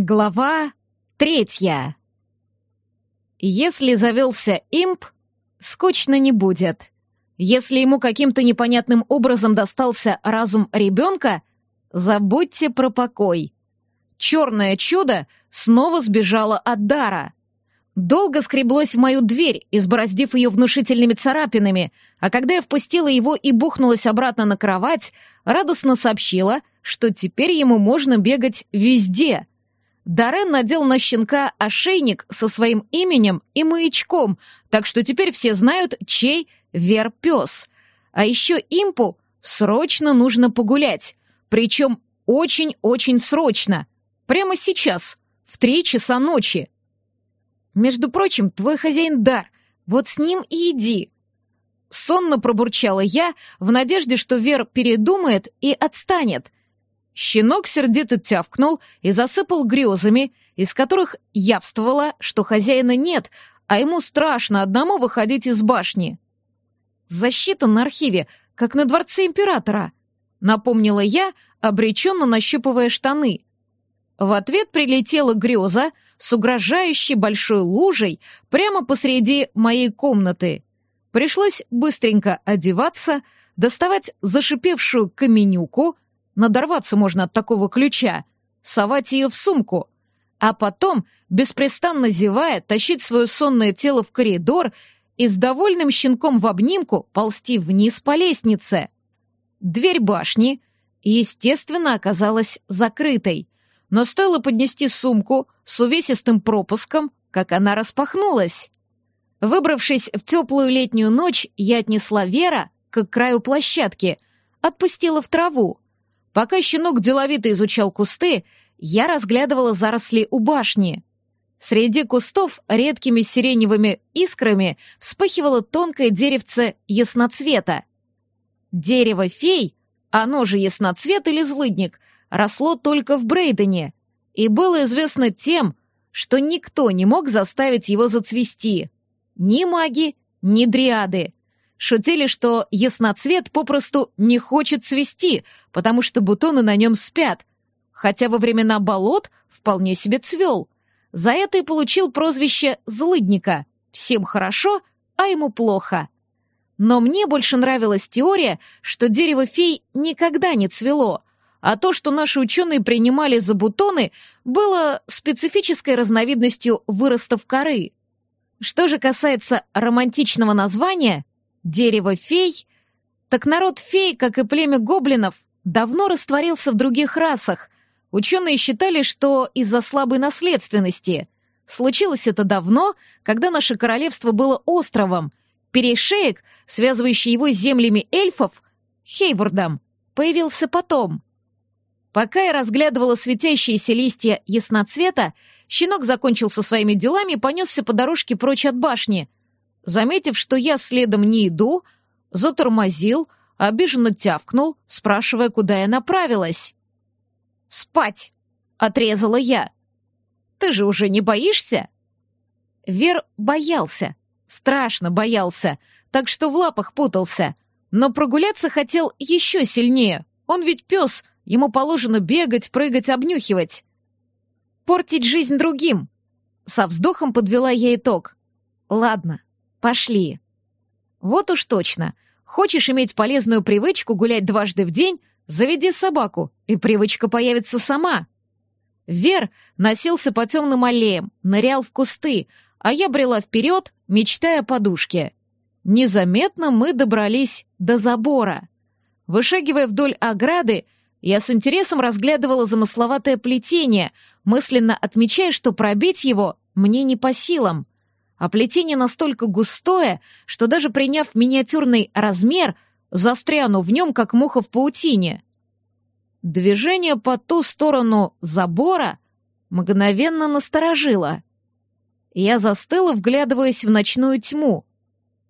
Глава третья. Если завелся имп, скучно не будет. Если ему каким-то непонятным образом достался разум ребенка, забудьте про покой. Черное чудо снова сбежало от дара. Долго скреблось в мою дверь, избороздив ее внушительными царапинами, а когда я впустила его и бухнулась обратно на кровать, радостно сообщила, что теперь ему можно бегать везде — Дарен надел на щенка ошейник со своим именем и маячком, так что теперь все знают, чей вер-пес. А еще импу срочно нужно погулять, причем очень-очень срочно. Прямо сейчас, в три часа ночи. Между прочим, твой хозяин Дар, вот с ним и иди. Сонно пробурчала я, в надежде, что Вер передумает и отстанет — Щенок сердито тявкнул и засыпал грезами, из которых явствовало, что хозяина нет, а ему страшно одному выходить из башни. «Защита на архиве, как на дворце императора», — напомнила я, обреченно нащупывая штаны. В ответ прилетела греза с угрожающей большой лужей прямо посреди моей комнаты. Пришлось быстренько одеваться, доставать зашипевшую каменюку — надорваться можно от такого ключа, совать ее в сумку, а потом, беспрестанно зевая, тащить свое сонное тело в коридор и с довольным щенком в обнимку ползти вниз по лестнице. Дверь башни, естественно, оказалась закрытой, но стоило поднести сумку с увесистым пропуском, как она распахнулась. Выбравшись в теплую летнюю ночь, я отнесла Вера к краю площадки, отпустила в траву, Пока щенок деловито изучал кусты, я разглядывала заросли у башни. Среди кустов редкими сиреневыми искрами вспыхивало тонкое деревце ясноцвета. Дерево фей, оно же ясноцвет или злыдник, росло только в Брейдене и было известно тем, что никто не мог заставить его зацвести. Ни маги, ни дриады. Шутили, что ясноцвет попросту не хочет цвести, потому что бутоны на нем спят, хотя во времена болот вполне себе цвел. За это и получил прозвище «злыдника». Всем хорошо, а ему плохо. Но мне больше нравилась теория, что дерево фей никогда не цвело, а то, что наши ученые принимали за бутоны, было специфической разновидностью выростов коры. Что же касается романтичного названия «дерево фей», так народ фей, как и племя гоблинов, давно растворился в других расах. Ученые считали, что из-за слабой наследственности. Случилось это давно, когда наше королевство было островом. Перешеек, связывающий его с землями эльфов, Хейвордом, появился потом. Пока я разглядывала светящиеся листья ясноцвета, щенок закончил со своими делами и понесся по дорожке прочь от башни. Заметив, что я следом не иду, затормозил, обиженно тявкнул, спрашивая, куда я направилась. «Спать!» — отрезала я. «Ты же уже не боишься?» Вер боялся, страшно боялся, так что в лапах путался, но прогуляться хотел еще сильнее. Он ведь пес, ему положено бегать, прыгать, обнюхивать. Портить жизнь другим. Со вздохом подвела я итог. Ладно, пошли. Вот уж точно — Хочешь иметь полезную привычку гулять дважды в день? Заведи собаку, и привычка появится сама. Вер носился по темным аллеям, нырял в кусты, а я брела вперед, мечтая о подушке. Незаметно мы добрались до забора. Вышагивая вдоль ограды, я с интересом разглядывала замысловатое плетение, мысленно отмечая, что пробить его мне не по силам а плетение настолько густое, что даже приняв миниатюрный размер, застряну в нем, как муха в паутине. Движение по ту сторону забора мгновенно насторожило. Я застыла, вглядываясь в ночную тьму.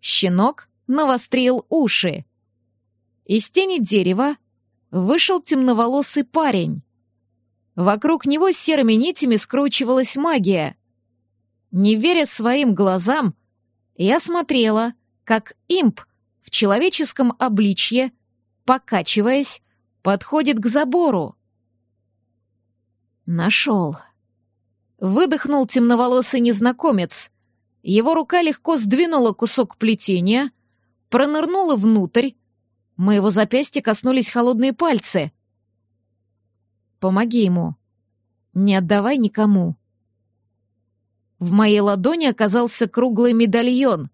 Щенок навострил уши. Из тени дерева вышел темноволосый парень. Вокруг него серыми нитями скручивалась магия. Не веря своим глазам, я смотрела, как имп в человеческом обличье, покачиваясь, подходит к забору. Нашел. Выдохнул темноволосый незнакомец. Его рука легко сдвинула кусок плетения, пронырнула внутрь. Моего запястья коснулись холодные пальцы. «Помоги ему. Не отдавай никому». В моей ладони оказался круглый медальон.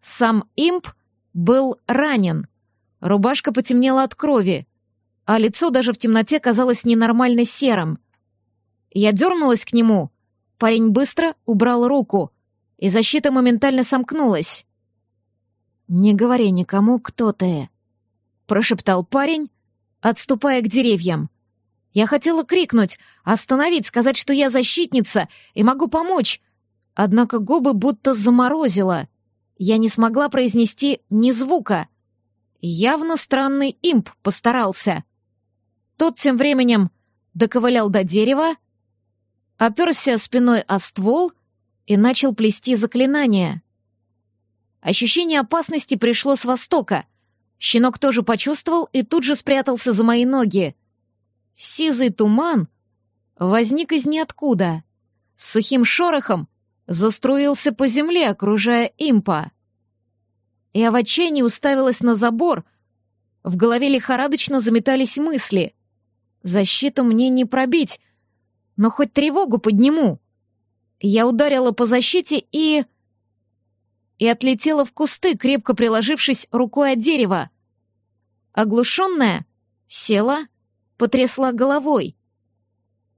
Сам имп был ранен. Рубашка потемнела от крови, а лицо даже в темноте казалось ненормально серым. Я дернулась к нему. Парень быстро убрал руку, и защита моментально сомкнулась. «Не говори никому, кто ты», — прошептал парень, отступая к деревьям. Я хотела крикнуть, остановить, сказать, что я защитница и могу помочь, однако губы будто заморозило. Я не смогла произнести ни звука. Явно странный имп постарался. Тот тем временем доковылял до дерева, оперся спиной о ствол и начал плести заклинание. Ощущение опасности пришло с востока. Щенок тоже почувствовал и тут же спрятался за мои ноги. Сизый туман возник из ниоткуда. С сухим шорохом заструился по земле, окружая импа. Я в отчаянии уставилась на забор. В голове лихорадочно заметались мысли. Защиту мне не пробить, но хоть тревогу подниму. Я ударила по защите и... И отлетела в кусты, крепко приложившись рукой от дерева. Оглушенная, села, потрясла головой.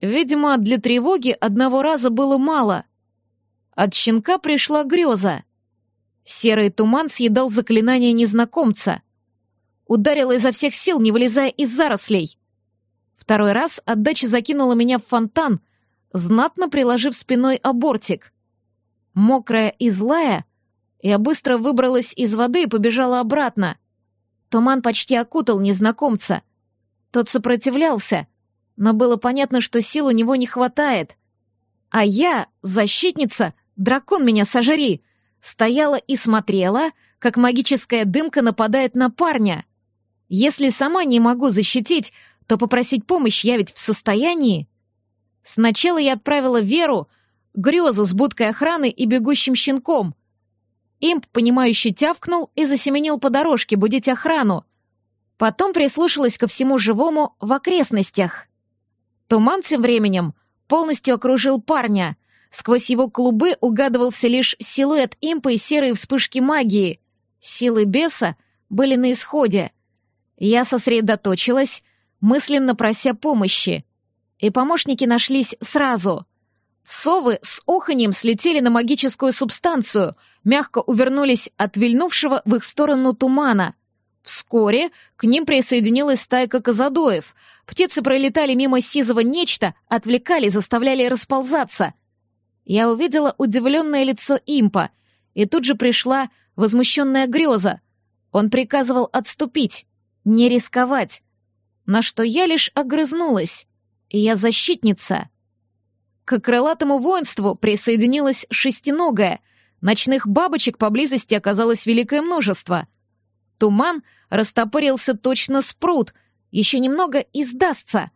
Видимо, для тревоги одного раза было мало. От щенка пришла греза. Серый туман съедал заклинание незнакомца. Ударила изо всех сил, не вылезая из зарослей. Второй раз отдача закинула меня в фонтан, знатно приложив спиной обортик. Мокрая и злая, я быстро выбралась из воды и побежала обратно. Туман почти окутал незнакомца. Тот сопротивлялся, но было понятно, что сил у него не хватает. А я, защитница, дракон меня сожри, стояла и смотрела, как магическая дымка нападает на парня. Если сама не могу защитить, то попросить помощь я ведь в состоянии. Сначала я отправила Веру, грезу с будкой охраны и бегущим щенком. Имп, понимающе тявкнул и засеменил по дорожке будить охрану. Потом прислушалась ко всему живому в окрестностях. Туман тем временем полностью окружил парня — Сквозь его клубы угадывался лишь силуэт импа и серые вспышки магии. Силы беса были на исходе. Я сосредоточилась, мысленно прося помощи. И помощники нашлись сразу. Совы с оханьем слетели на магическую субстанцию, мягко увернулись от вильнувшего в их сторону тумана. Вскоре к ним присоединилась стайка казадоев. Птицы пролетали мимо сизого нечто, отвлекали, заставляли расползаться — я увидела удивленное лицо импа, и тут же пришла возмущенная греза. Он приказывал отступить, не рисковать, на что я лишь огрызнулась. Я защитница. К крылатому воинству присоединилась шестиногая. Ночных бабочек поблизости оказалось великое множество. Туман растопырился точно спрут, еще немного и сдастся.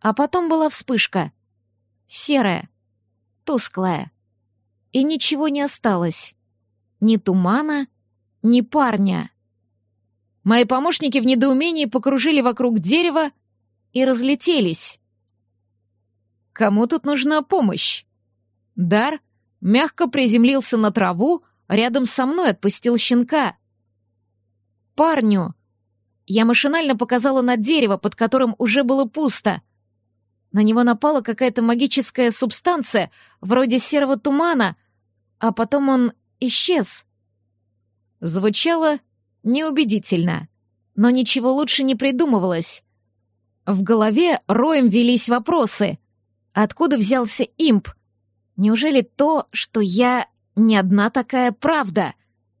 А потом была вспышка. Серая, тусклая. И ничего не осталось. Ни тумана, ни парня. Мои помощники в недоумении покружили вокруг дерева и разлетелись. Кому тут нужна помощь? Дар мягко приземлился на траву, рядом со мной отпустил щенка. «Парню!» Я машинально показала на дерево, под которым уже было пусто. На него напала какая-то магическая субстанция, вроде серого тумана, а потом он исчез. Звучало неубедительно, но ничего лучше не придумывалось. В голове роем велись вопросы. Откуда взялся имп? Неужели то, что я не одна такая правда?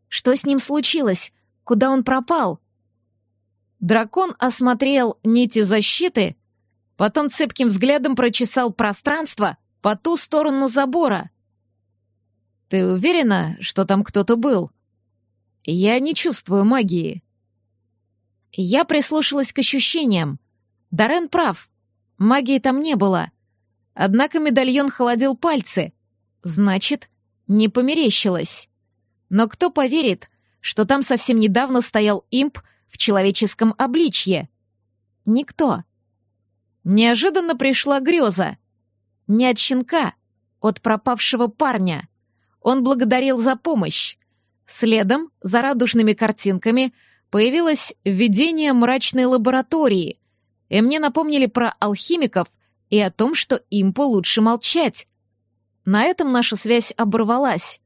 Что с ним случилось? Куда он пропал? Дракон осмотрел нити защиты Потом цепким взглядом прочесал пространство по ту сторону забора. «Ты уверена, что там кто-то был?» «Я не чувствую магии». Я прислушалась к ощущениям. Дарен прав. Магии там не было. Однако медальон холодил пальцы. Значит, не померещилось. Но кто поверит, что там совсем недавно стоял имп в человеческом обличье? Никто. Неожиданно пришла греза. Не от щенка, от пропавшего парня. Он благодарил за помощь. Следом, за радужными картинками, появилось видение мрачной лаборатории, и мне напомнили про алхимиков и о том, что им лучше молчать. На этом наша связь оборвалась.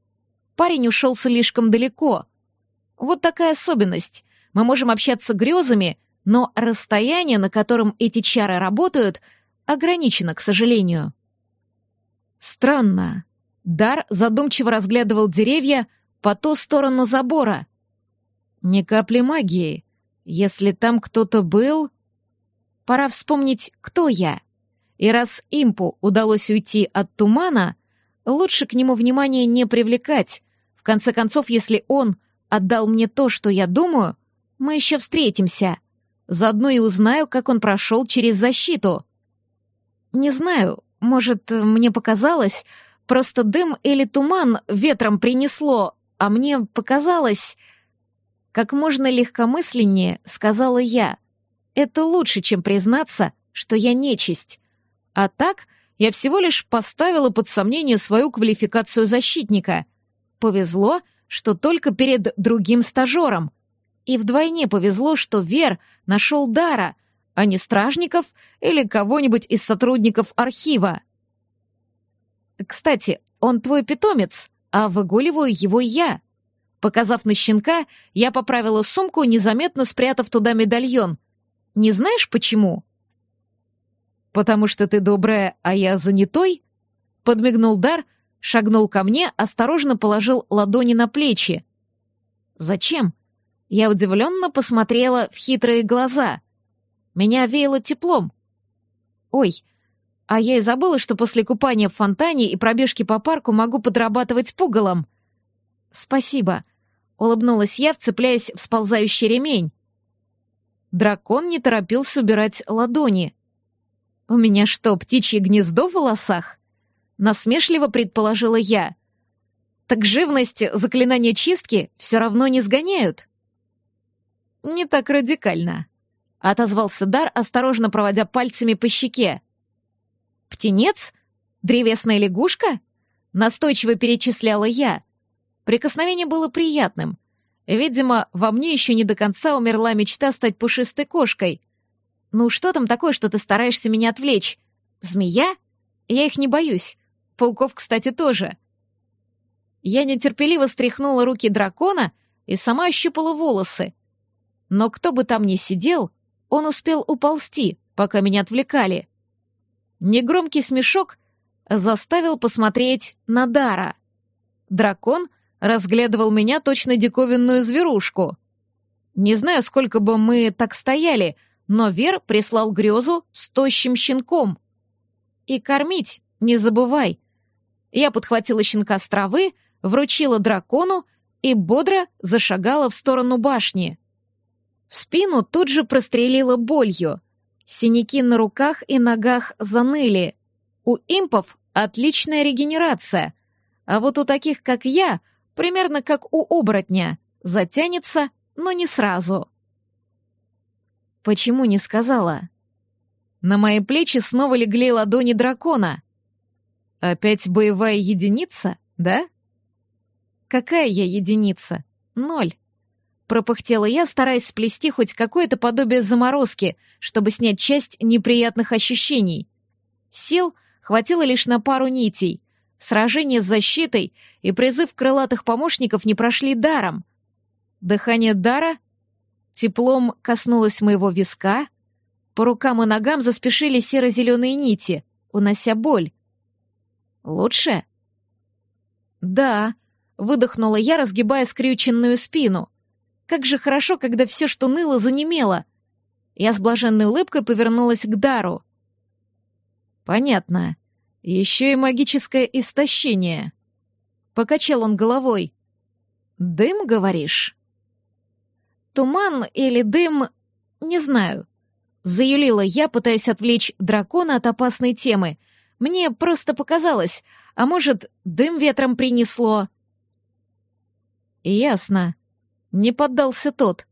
Парень ушел слишком далеко. Вот такая особенность. Мы можем общаться грезами, но расстояние, на котором эти чары работают, ограничено, к сожалению. Странно. Дар задумчиво разглядывал деревья по ту сторону забора. Ни капли магии. Если там кто-то был... Пора вспомнить, кто я. И раз импу удалось уйти от тумана, лучше к нему внимания не привлекать. В конце концов, если он отдал мне то, что я думаю, мы еще встретимся. Заодно и узнаю, как он прошел через защиту. Не знаю, может, мне показалось, просто дым или туман ветром принесло, а мне показалось... Как можно легкомысленнее, сказала я. Это лучше, чем признаться, что я нечисть. А так, я всего лишь поставила под сомнение свою квалификацию защитника. Повезло, что только перед другим стажером. И вдвойне повезло, что Вер нашел Дара, а не стражников или кого-нибудь из сотрудников архива. Кстати, он твой питомец, а выгуливаю его я. Показав на щенка, я поправила сумку, незаметно спрятав туда медальон. Не знаешь почему? «Потому что ты добрая, а я занятой?» Подмигнул Дар, шагнул ко мне, осторожно положил ладони на плечи. «Зачем?» Я удивленно посмотрела в хитрые глаза. Меня веяло теплом. «Ой, а я и забыла, что после купания в фонтане и пробежки по парку могу подрабатывать пугалом». «Спасибо», — улыбнулась я, вцепляясь в сползающий ремень. Дракон не торопился убирать ладони. «У меня что, птичье гнездо в волосах?» Насмешливо предположила я. «Так живность заклинания чистки все равно не сгоняют». «Не так радикально», — отозвался Дар, осторожно проводя пальцами по щеке. «Птенец? Древесная лягушка?» — настойчиво перечисляла я. Прикосновение было приятным, Видимо, во мне еще не до конца умерла мечта стать пушистой кошкой. Ну что там такое, что ты стараешься меня отвлечь? Змея? Я их не боюсь. Пауков, кстати, тоже. Я нетерпеливо стряхнула руки дракона и сама ощупала волосы. Но кто бы там ни сидел, он успел уползти, пока меня отвлекали. Негромкий смешок заставил посмотреть на Дара. Дракон разглядывал меня точно диковинную зверушку. Не знаю, сколько бы мы так стояли, но Вер прислал грезу с тощим щенком. И кормить не забывай. Я подхватила щенка с травы, вручила дракону и бодро зашагала в сторону башни. Спину тут же прострелила болью. Синяки на руках и ногах заныли. У импов отличная регенерация, а вот у таких, как я — примерно как у оборотня, затянется, но не сразу. Почему не сказала? На мои плечи снова легли ладони дракона. Опять боевая единица, да? Какая я единица? Ноль. Пропыхтела я, стараясь сплести хоть какое-то подобие заморозки, чтобы снять часть неприятных ощущений. Сил хватило лишь на пару нитей. Сражение с защитой и призыв крылатых помощников не прошли даром. Дыхание дара теплом коснулось моего виска, по рукам и ногам заспешили серо-зеленые нити, унося боль. «Лучше?» «Да», — выдохнула я, разгибая скрюченную спину. «Как же хорошо, когда все, что ныло, занемело!» Я с блаженной улыбкой повернулась к Дару. «Понятно. Еще и магическое истощение. Покачал он головой. Дым, говоришь? Туман или дым, не знаю. Заюлила я, пытаясь отвлечь дракона от опасной темы. Мне просто показалось. А может, дым ветром принесло?» «Ясно. Не поддался тот.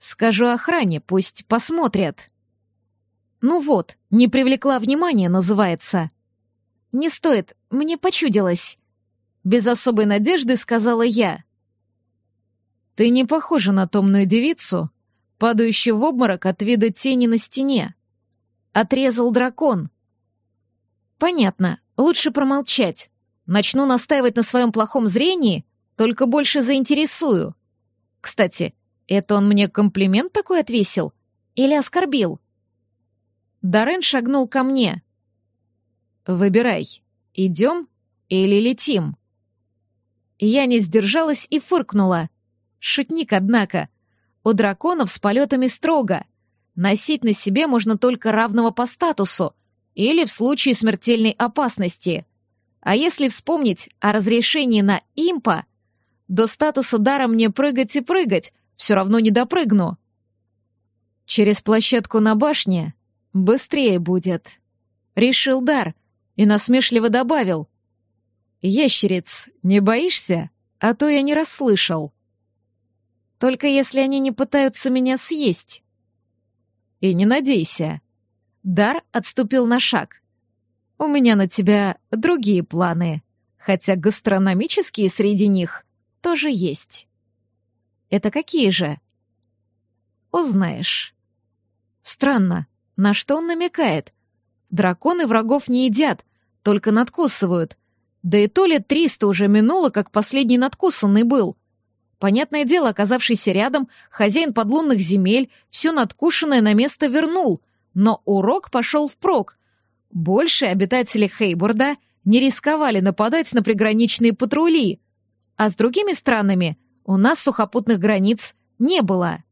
Скажу охране, пусть посмотрят». «Ну вот, не привлекла внимания, называется». «Не стоит, мне почудилось», — без особой надежды сказала я. «Ты не похожа на томную девицу, падающую в обморок от вида тени на стене. Отрезал дракон». «Понятно, лучше промолчать. Начну настаивать на своем плохом зрении, только больше заинтересую. Кстати, это он мне комплимент такой отвесил? Или оскорбил?» Дарен шагнул ко мне. «Выбирай, идем или летим?» Я не сдержалась и фыркнула. Шутник, однако. У драконов с полетами строго. Носить на себе можно только равного по статусу или в случае смертельной опасности. А если вспомнить о разрешении на импа, до статуса дара мне прыгать и прыгать, все равно не допрыгну. Через площадку на башне Быстрее будет. Решил дар и насмешливо добавил. Ящериц, не боишься? А то я не расслышал. Только если они не пытаются меня съесть. И не надейся. Дар отступил на шаг. У меня на тебя другие планы, хотя гастрономические среди них тоже есть. Это какие же? Узнаешь. Странно. На что он намекает? Драконы врагов не едят, только надкусывают. Да и то лет триста уже минуло, как последний надкусанный был. Понятное дело, оказавшийся рядом, хозяин подлунных земель все надкушенное на место вернул, но урок пошел впрок. Больше обитатели Хейборда не рисковали нападать на приграничные патрули, а с другими странами у нас сухопутных границ не было.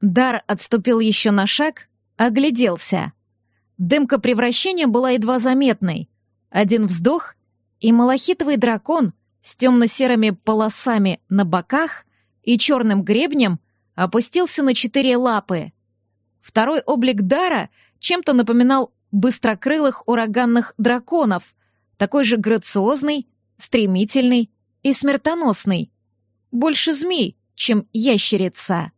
Дар отступил еще на шаг, Огляделся. Дымка превращения была едва заметной. Один вздох, и малахитовый дракон с темно-серыми полосами на боках и черным гребнем опустился на четыре лапы. Второй облик Дара чем-то напоминал быстрокрылых ураганных драконов, такой же грациозный, стремительный и смертоносный. Больше змей, чем ящерица.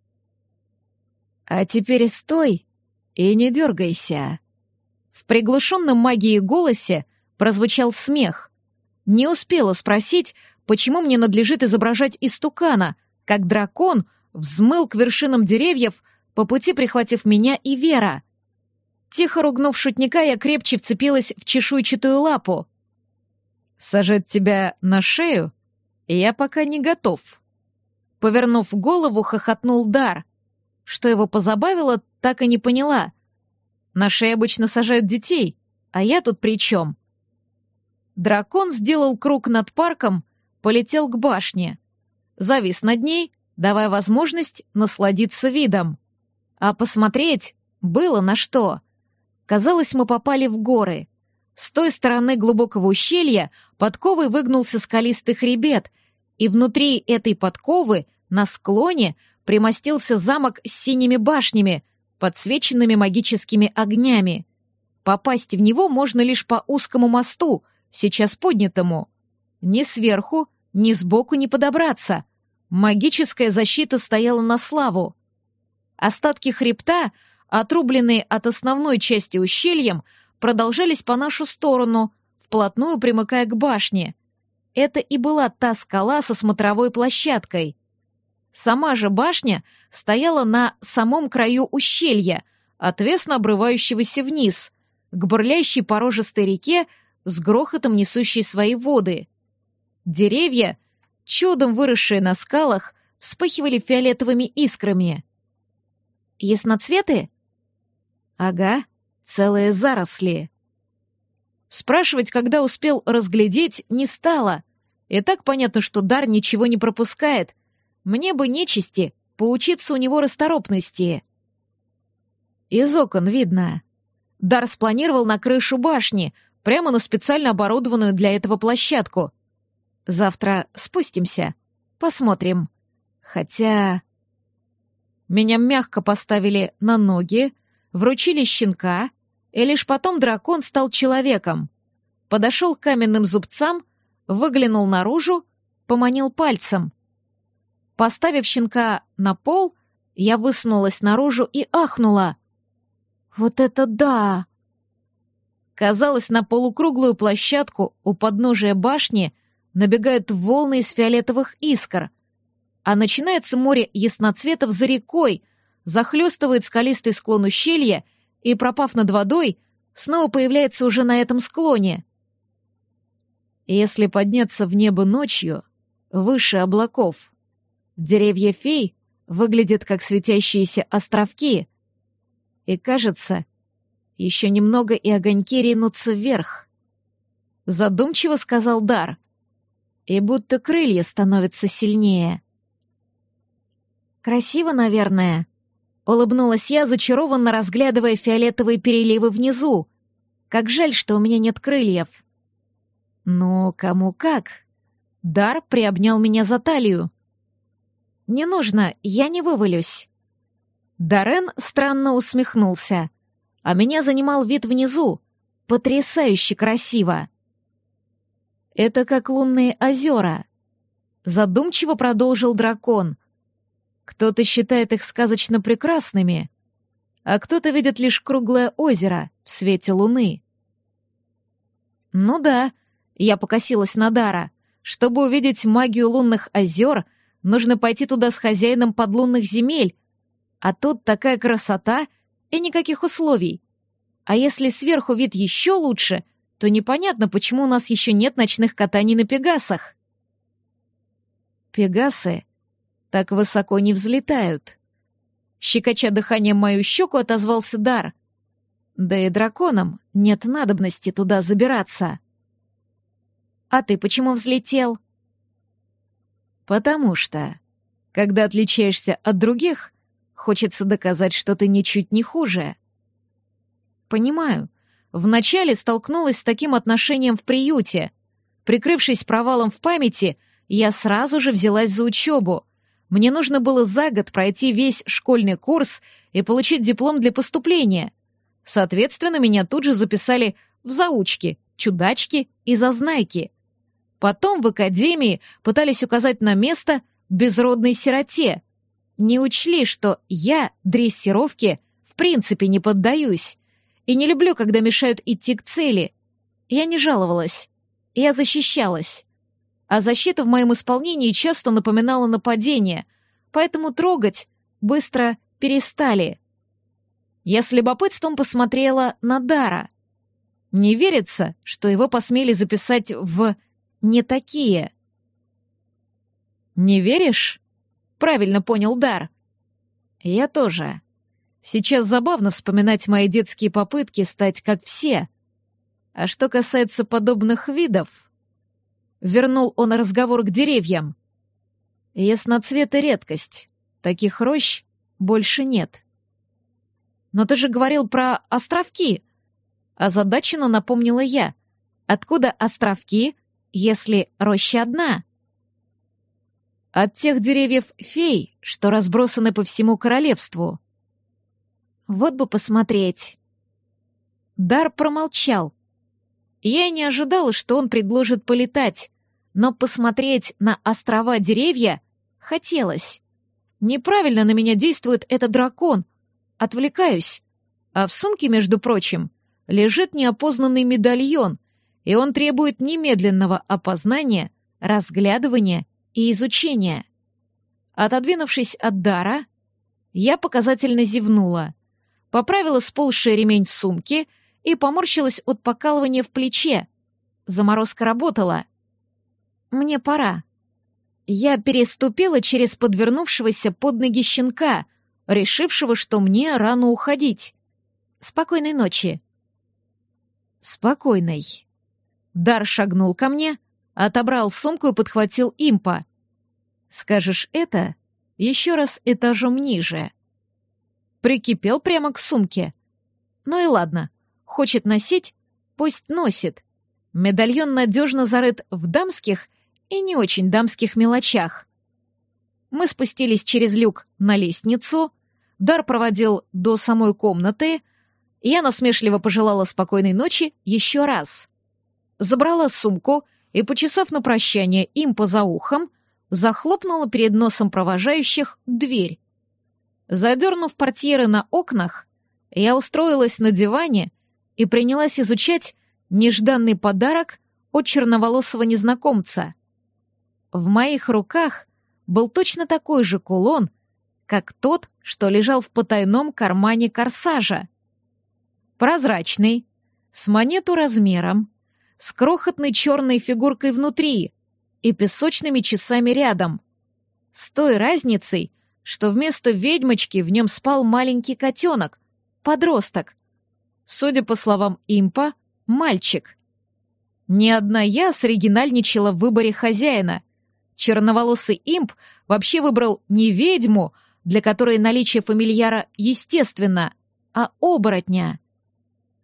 «А теперь стой и не дергайся». В приглушенном магии голосе прозвучал смех. Не успела спросить, почему мне надлежит изображать истукана, как дракон взмыл к вершинам деревьев, по пути прихватив меня и Вера. Тихо ругнув шутника, я крепче вцепилась в чешуйчатую лапу. «Сажать тебя на шею? Я пока не готов». Повернув голову, хохотнул Дар. Что его позабавило, так и не поняла. На шее обычно сажают детей, а я тут при чем? Дракон сделал круг над парком, полетел к башне. Завис над ней, давая возможность насладиться видом. А посмотреть было на что. Казалось, мы попали в горы. С той стороны глубокого ущелья подковой выгнулся скалистый хребет, и внутри этой подковы, на склоне, примостился замок с синими башнями, подсвеченными магическими огнями. Попасть в него можно лишь по узкому мосту, сейчас поднятому. Ни сверху, ни сбоку не подобраться. Магическая защита стояла на славу. Остатки хребта, отрубленные от основной части ущельем, продолжались по нашу сторону, вплотную примыкая к башне. Это и была та скала со смотровой площадкой. Сама же башня стояла на самом краю ущелья, отвесно обрывающегося вниз, к бурлящей порожистой реке с грохотом несущей свои воды. Деревья, чудом выросшие на скалах, вспыхивали фиолетовыми искрами. «Ясноцветы?» «Ага, целые заросли». Спрашивать, когда успел разглядеть, не стало. И так понятно, что дар ничего не пропускает — мне бы нечисти, поучиться у него расторопности. Из окон видно. Дар спланировал на крышу башни, прямо на специально оборудованную для этого площадку. Завтра спустимся, посмотрим. Хотя... Меня мягко поставили на ноги, вручили щенка, И лишь потом дракон стал человеком. Подошел к каменным зубцам, выглянул наружу, поманил пальцем. Поставив щенка на пол, я высунулась наружу и ахнула. «Вот это да!» Казалось, на полукруглую площадку у подножия башни набегают волны из фиолетовых искр, а начинается море ясноцветов за рекой, захлестывает скалистый склон ущелья и, пропав над водой, снова появляется уже на этом склоне. Если подняться в небо ночью, выше облаков, деревья фей выглядят как светящиеся островки, и кажется, еще немного и огоньки ринутся вверх. Задумчиво сказал Дар. И будто крылья становятся сильнее. Красиво, наверное. Улыбнулась я, зачарованно разглядывая фиолетовые переливы внизу. Как жаль, что у меня нет крыльев. Ну, кому как. Дар приобнял меня за талию. «Не нужно, я не вывалюсь». Дарен странно усмехнулся а меня занимал вид внизу. Потрясающе красиво. Это как лунные озера. Задумчиво продолжил дракон. Кто-то считает их сказочно прекрасными, а кто-то видит лишь круглое озеро в свете луны. Ну да, я покосилась на Дара. Чтобы увидеть магию лунных озер, нужно пойти туда с хозяином подлунных земель. А тут такая красота — и никаких условий. А если сверху вид еще лучше, то непонятно, почему у нас еще нет ночных катаний на Пегасах. Пегасы так высоко не взлетают. Щекоча дыханием мою щеку, отозвался Дар. Да и драконам нет надобности туда забираться. А ты почему взлетел? Потому что, когда отличаешься от других, Хочется доказать, что ты ничуть не хуже. Понимаю. Вначале столкнулась с таким отношением в приюте. Прикрывшись провалом в памяти, я сразу же взялась за учебу. Мне нужно было за год пройти весь школьный курс и получить диплом для поступления. Соответственно, меня тут же записали в заучки, чудачки и зазнайки. Потом в академии пытались указать на место безродной сироте — не учли, что я дрессировке в принципе не поддаюсь и не люблю, когда мешают идти к цели. Я не жаловалась. Я защищалась. А защита в моем исполнении часто напоминала нападение, поэтому трогать быстро перестали. Я с любопытством посмотрела на Дара. Не верится, что его посмели записать в «не такие». «Не веришь?» Правильно понял Дар. Я тоже. Сейчас забавно вспоминать мои детские попытки стать как все. А что касается подобных видов... Вернул он разговор к деревьям. Ясноцвет и редкость. Таких рощ больше нет. Но ты же говорил про островки. Озадаченно напомнила я. Откуда островки, если роща одна? От тех деревьев фей, что разбросаны по всему королевству. Вот бы посмотреть. Дар промолчал. Я и не ожидала, что он предложит полетать, но посмотреть на острова деревья хотелось. Неправильно на меня действует этот дракон. Отвлекаюсь. А в сумке, между прочим, лежит неопознанный медальон, и он требует немедленного опознания, разглядывания и изучения. Отодвинувшись от дара, я показательно зевнула, поправила сползший ремень сумки и поморщилась от покалывания в плече. Заморозка работала. Мне пора. Я переступила через подвернувшегося под ноги щенка, решившего, что мне рано уходить. Спокойной ночи. Спокойной. Дар шагнул ко мне, Отобрал сумку и подхватил импа. «Скажешь это? Еще раз этажом ниже». Прикипел прямо к сумке. Ну и ладно. Хочет носить? Пусть носит. Медальон надежно зарыт в дамских и не очень дамских мелочах. Мы спустились через люк на лестницу. Дар проводил до самой комнаты Я насмешливо пожелала спокойной ночи еще раз. Забрала сумку и, почесав на прощание им по за ухом, захлопнула перед носом провожающих дверь. Задернув портьеры на окнах, я устроилась на диване и принялась изучать нежданный подарок от черноволосого незнакомца. В моих руках был точно такой же кулон, как тот, что лежал в потайном кармане корсажа. Прозрачный, с монету размером, с крохотной черной фигуркой внутри и песочными часами рядом. С той разницей, что вместо ведьмочки в нем спал маленький котенок, подросток. Судя по словам импа, мальчик. Ни одна я соригинальничала в выборе хозяина. Черноволосый имп вообще выбрал не ведьму, для которой наличие фамильяра естественно, а оборотня.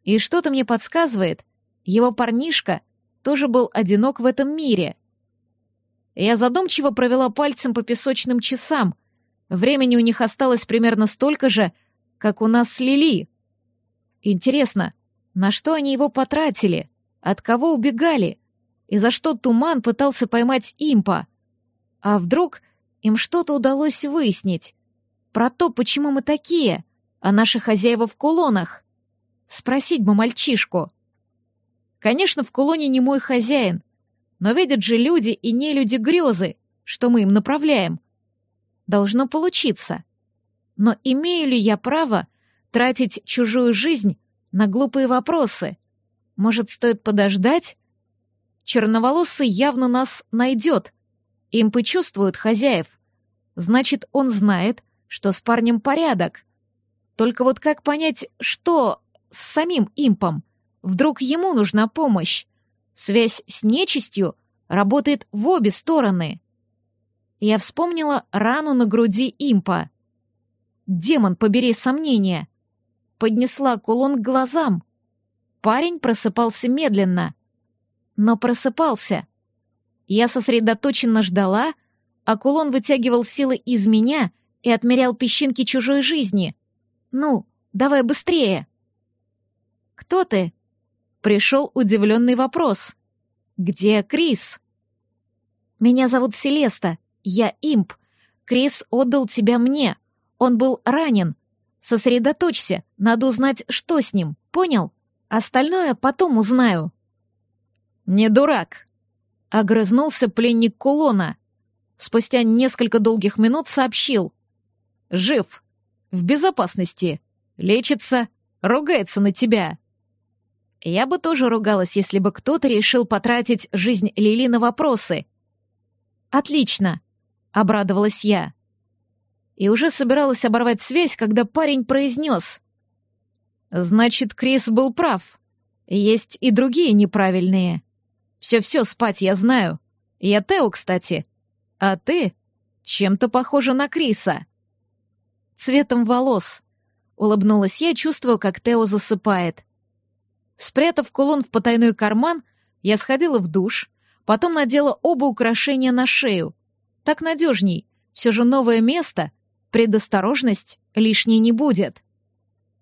И что-то мне подсказывает, его парнишка тоже был одинок в этом мире. Я задумчиво провела пальцем по песочным часам. Времени у них осталось примерно столько же, как у нас с Лили. Интересно, на что они его потратили? От кого убегали? И за что Туман пытался поймать импа? А вдруг им что-то удалось выяснить? Про то, почему мы такие, а наши хозяева в кулонах? Спросить бы мальчишку. Конечно, в кулоне не мой хозяин, но видят же люди и не люди грезы, что мы им направляем. Должно получиться. Но имею ли я право тратить чужую жизнь на глупые вопросы? Может, стоит подождать? Черноволосый явно нас найдет. Им почувствуют хозяев. Значит, он знает, что с парнем порядок. Только вот как понять, что с самим импом? Вдруг ему нужна помощь? Связь с нечистью работает в обе стороны. Я вспомнила рану на груди импа. Демон, побери сомнения. Поднесла кулон к глазам. Парень просыпался медленно. Но просыпался. Я сосредоточенно ждала, а кулон вытягивал силы из меня и отмерял песчинки чужой жизни. «Ну, давай быстрее!» «Кто ты?» Пришел удивленный вопрос. «Где Крис?» «Меня зовут Селеста. Я имп. Крис отдал тебя мне. Он был ранен. Сосредоточься, надо узнать, что с ним. Понял? Остальное потом узнаю». «Не дурак», — огрызнулся пленник кулона. Спустя несколько долгих минут сообщил. Жив. В безопасности. Лечится. Ругается на тебя. Я бы тоже ругалась, если бы кто-то решил потратить жизнь Лили на вопросы. «Отлично!» — обрадовалась я. И уже собиралась оборвать связь, когда парень произнес. «Значит, Крис был прав. Есть и другие неправильные. Все-все, спать я знаю. Я Тео, кстати. А ты чем-то похожа на Криса» цветом волос. Улыбнулась я, чувствуя, как Тео засыпает. Спрятав кулон в потайной карман, я сходила в душ, потом надела оба украшения на шею. Так надежней, все же новое место, предосторожность лишней не будет.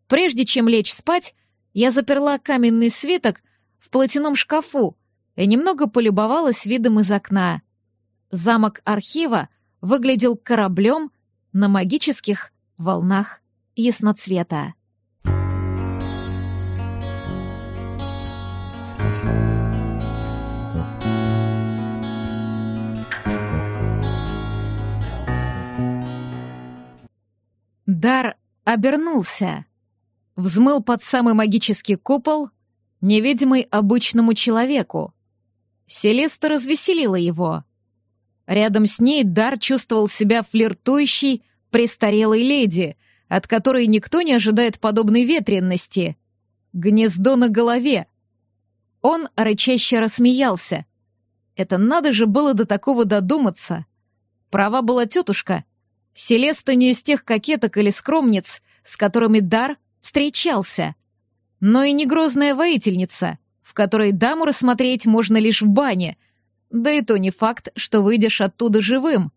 Прежде чем лечь спать, я заперла каменный свиток в платяном шкафу и немного полюбовалась видом из окна. Замок архива выглядел кораблем на магических волнах ясноцвета. Дар обернулся, взмыл под самый магический купол, невидимый обычному человеку. Селеста развеселила его. Рядом с ней Дар чувствовал себя флиртующей престарелой леди, от которой никто не ожидает подобной ветренности. Гнездо на голове. Он рычаще рассмеялся. Это надо же было до такого додуматься. Права была тетушка. Селеста не из тех кокеток или скромниц, с которыми Дар встречался. Но и не грозная воительница, в которой даму рассмотреть можно лишь в бане, да и то не факт, что выйдешь оттуда живым.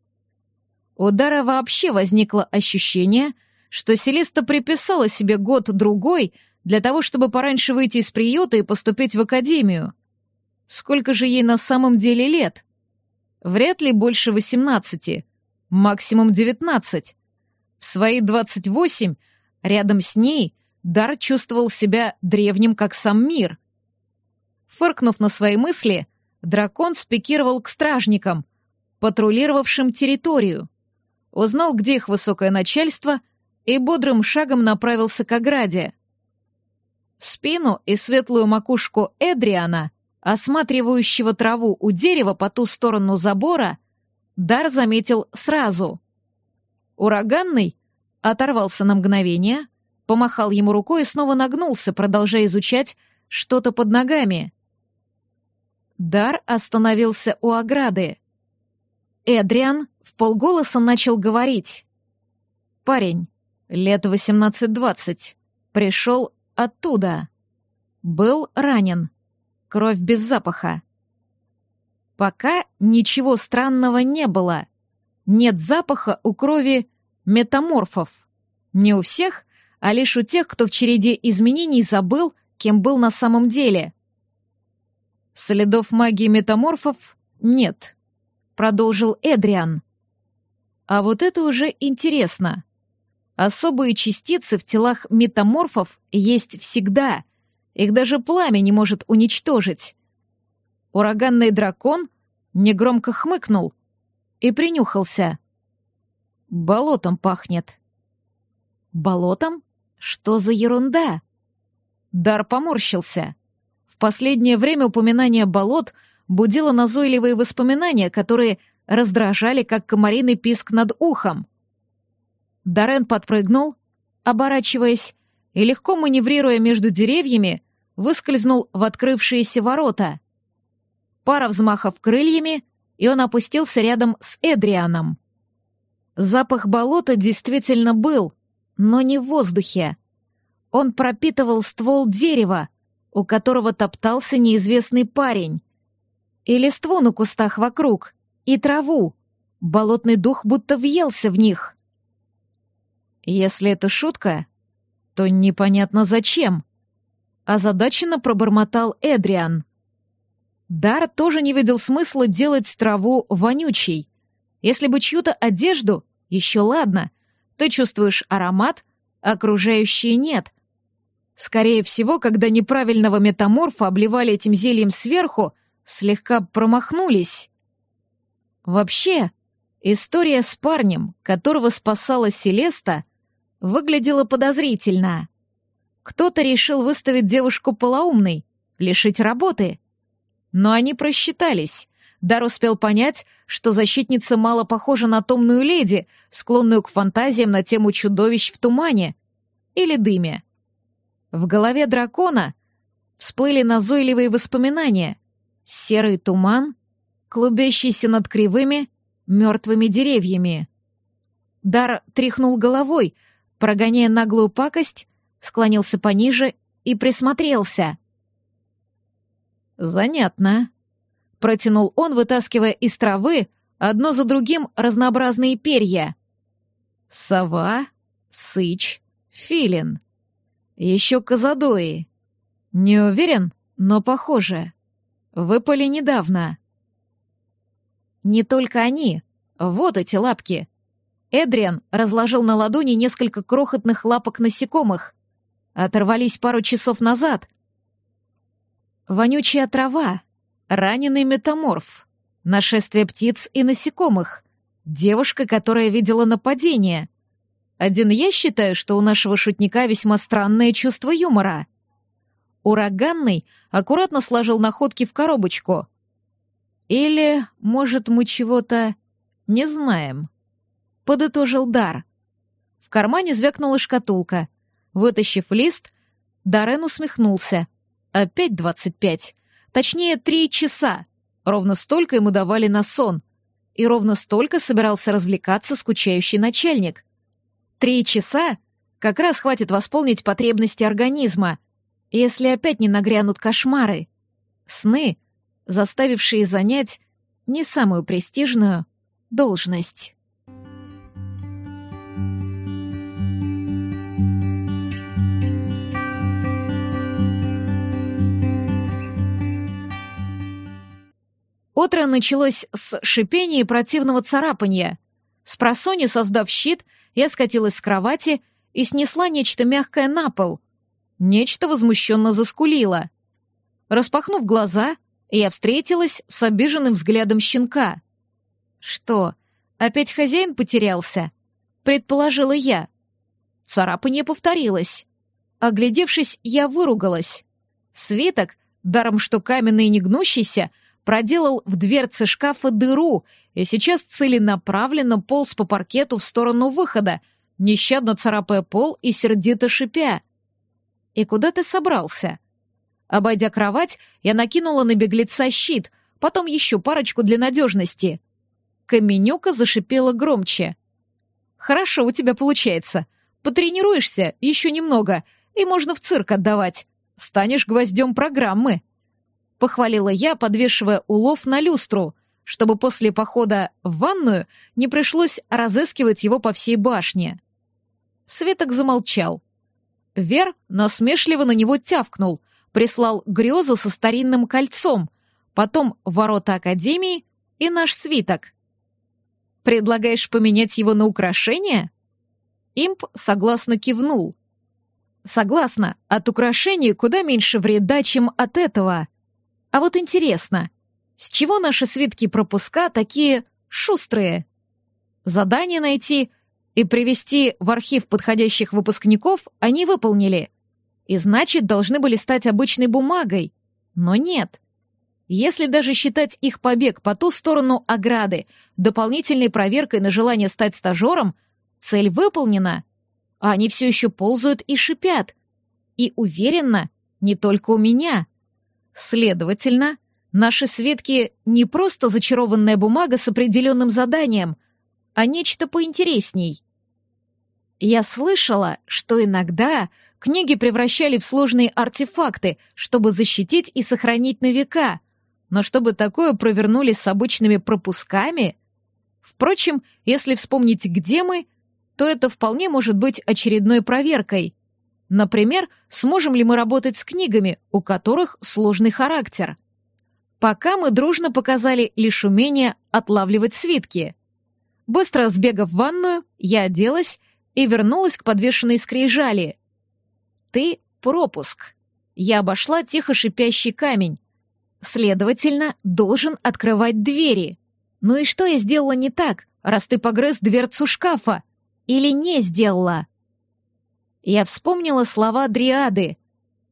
У Дара вообще возникло ощущение, что Селеста приписала себе год-другой для того, чтобы пораньше выйти из приюта и поступить в академию. Сколько же ей на самом деле лет? Вряд ли больше восемнадцати, максимум девятнадцать. В свои двадцать восемь рядом с ней Дар чувствовал себя древним, как сам мир. Фыркнув на свои мысли, дракон спикировал к стражникам, патрулировавшим территорию, узнал, где их высокое начальство, и бодрым шагом направился к ограде. Спину и светлую макушку Эдриана, осматривающего траву у дерева по ту сторону забора, Дар заметил сразу. Ураганный оторвался на мгновение, помахал ему рукой и снова нагнулся, продолжая изучать что-то под ногами. Дар остановился у ограды. Эдриан в полголоса начал говорить. «Парень, лет восемнадцать-двадцать, пришел оттуда. Был ранен. Кровь без запаха. Пока ничего странного не было. Нет запаха у крови метаморфов. Не у всех, а лишь у тех, кто в череде изменений забыл, кем был на самом деле. Следов магии метаморфов нет, продолжил Эдриан. А вот это уже интересно. Особые частицы в телах метаморфов есть всегда. Их даже пламя не может уничтожить. Ураганный дракон негромко хмыкнул и принюхался. Болотом пахнет. Болотом? Что за ерунда? Дар поморщился. Последнее время упоминание болот будило назойливые воспоминания, которые раздражали, как комариный писк над ухом. Дарен подпрыгнул, оборачиваясь, и легко маневрируя между деревьями, выскользнул в открывшиеся ворота. Пара взмахов крыльями, и он опустился рядом с Эдрианом. Запах болота действительно был, но не в воздухе. Он пропитывал ствол дерева, у которого топтался неизвестный парень. И листву на кустах вокруг, и траву. Болотный дух будто въелся в них. Если это шутка, то непонятно зачем. Озадаченно пробормотал Эдриан. Дар тоже не видел смысла делать траву вонючей. Если бы чью-то одежду, еще ладно. Ты чувствуешь аромат, окружающие нет. Скорее всего, когда неправильного метаморфа обливали этим зельем сверху, слегка промахнулись. Вообще, история с парнем, которого спасала Селеста, выглядела подозрительно. Кто-то решил выставить девушку полоумной, лишить работы. Но они просчитались. Дар успел понять, что защитница мало похожа на томную леди, склонную к фантазиям на тему чудовищ в тумане или дыме. В голове дракона всплыли назойливые воспоминания. Серый туман, клубящийся над кривыми, мертвыми деревьями. Дар тряхнул головой, прогоняя наглую пакость, склонился пониже и присмотрелся. «Занятно», — протянул он, вытаскивая из травы одно за другим разнообразные перья. «Сова, сыч, филин. Еще казадои. Не уверен, но похоже. Выпали недавно». «Не только они. Вот эти лапки», Эдриан разложил на ладони несколько крохотных лапок насекомых. Оторвались пару часов назад. Вонючая трава, раненый метаморф, нашествие птиц и насекомых, девушка, которая видела нападение. Один я считаю, что у нашего шутника весьма странное чувство юмора. Ураганный аккуратно сложил находки в коробочку. Или, может, мы чего-то не знаем подытожил Дар. В кармане звякнула шкатулка. Вытащив лист, Дарен усмехнулся. Опять двадцать пять. Точнее, три часа. Ровно столько ему давали на сон. И ровно столько собирался развлекаться скучающий начальник. Три часа как раз хватит восполнить потребности организма, если опять не нагрянут кошмары. Сны, заставившие занять не самую престижную должность. Утро началось с шипения и противного царапания. Спросони, создав щит, я скатилась с кровати и снесла нечто мягкое на пол. Нечто возмущенно заскулило. Распахнув глаза, я встретилась с обиженным взглядом щенка. «Что, опять хозяин потерялся?» — предположила я. Царапание повторилось. Оглядевшись, я выругалась. Светок, даром что каменный и негнущийся, проделал в дверце шкафа дыру и сейчас целенаправленно полз по паркету в сторону выхода, нещадно царапая пол и сердито шипя. «И куда ты собрался?» Обойдя кровать, я накинула на беглеца щит, потом еще парочку для надежности. Каменюка зашипела громче. «Хорошо у тебя получается. Потренируешься еще немного, и можно в цирк отдавать. Станешь гвоздем программы», — похвалила я, подвешивая улов на люстру, чтобы после похода в ванную не пришлось разыскивать его по всей башне. Светок замолчал. Вер насмешливо на него тявкнул, прислал грезу со старинным кольцом, потом ворота Академии и наш свиток. «Предлагаешь поменять его на украшение?» Имп согласно кивнул. Согласна, от украшений куда меньше вреда, чем от этого. А вот интересно, с чего наши свитки пропуска такие шустрые? Задание найти и привести в архив подходящих выпускников они выполнили. И значит, должны были стать обычной бумагой. Но нет. Если даже считать их побег по ту сторону ограды дополнительной проверкой на желание стать стажером, цель выполнена — а они все еще ползают и шипят. И уверенно, не только у меня. Следовательно, наши светки не просто зачарованная бумага с определенным заданием, а нечто поинтересней. Я слышала, что иногда книги превращали в сложные артефакты, чтобы защитить и сохранить на века, но чтобы такое провернули с обычными пропусками... Впрочем, если вспомнить, где мы, то это вполне может быть очередной проверкой. Например, сможем ли мы работать с книгами, у которых сложный характер. Пока мы дружно показали лишь умение отлавливать свитки. Быстро сбегав в ванную, я оделась и вернулась к подвешенной скрижали. «Ты — пропуск». Я обошла тихо шипящий камень. Следовательно, должен открывать двери. Ну и что я сделала не так, раз ты погрыз дверцу шкафа? или не сделала? Я вспомнила слова Дриады.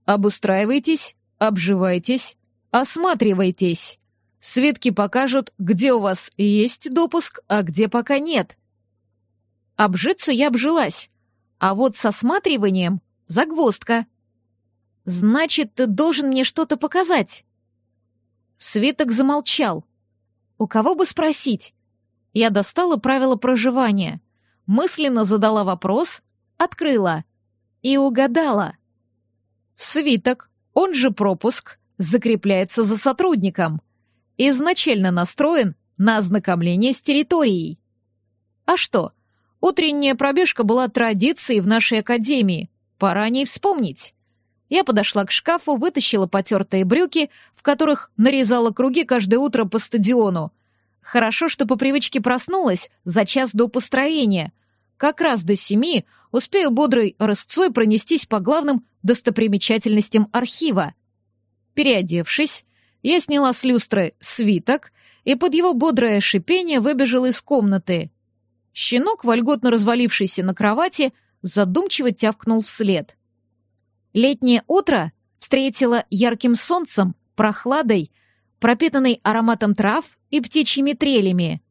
«Обустраивайтесь, обживайтесь, осматривайтесь. Светки покажут, где у вас есть допуск, а где пока нет». Обжиться я обжилась, а вот с осматриванием — загвоздка. «Значит, ты должен мне что-то показать». Светок замолчал. «У кого бы спросить?» Я достала правила проживания — мысленно задала вопрос, открыла и угадала. Свиток, он же пропуск, закрепляется за сотрудником. Изначально настроен на ознакомление с территорией. А что? Утренняя пробежка была традицией в нашей академии. Пора о ней вспомнить. Я подошла к шкафу, вытащила потертые брюки, в которых нарезала круги каждое утро по стадиону. Хорошо, что по привычке проснулась за час до построения, как раз до семи успею бодрой рысцой пронестись по главным достопримечательностям архива. Переодевшись, я сняла с люстры свиток и под его бодрое шипение выбежала из комнаты. Щенок, вольготно развалившийся на кровати, задумчиво тявкнул вслед. Летнее утро встретило ярким солнцем, прохладой, пропитанной ароматом трав и птичьими трелями.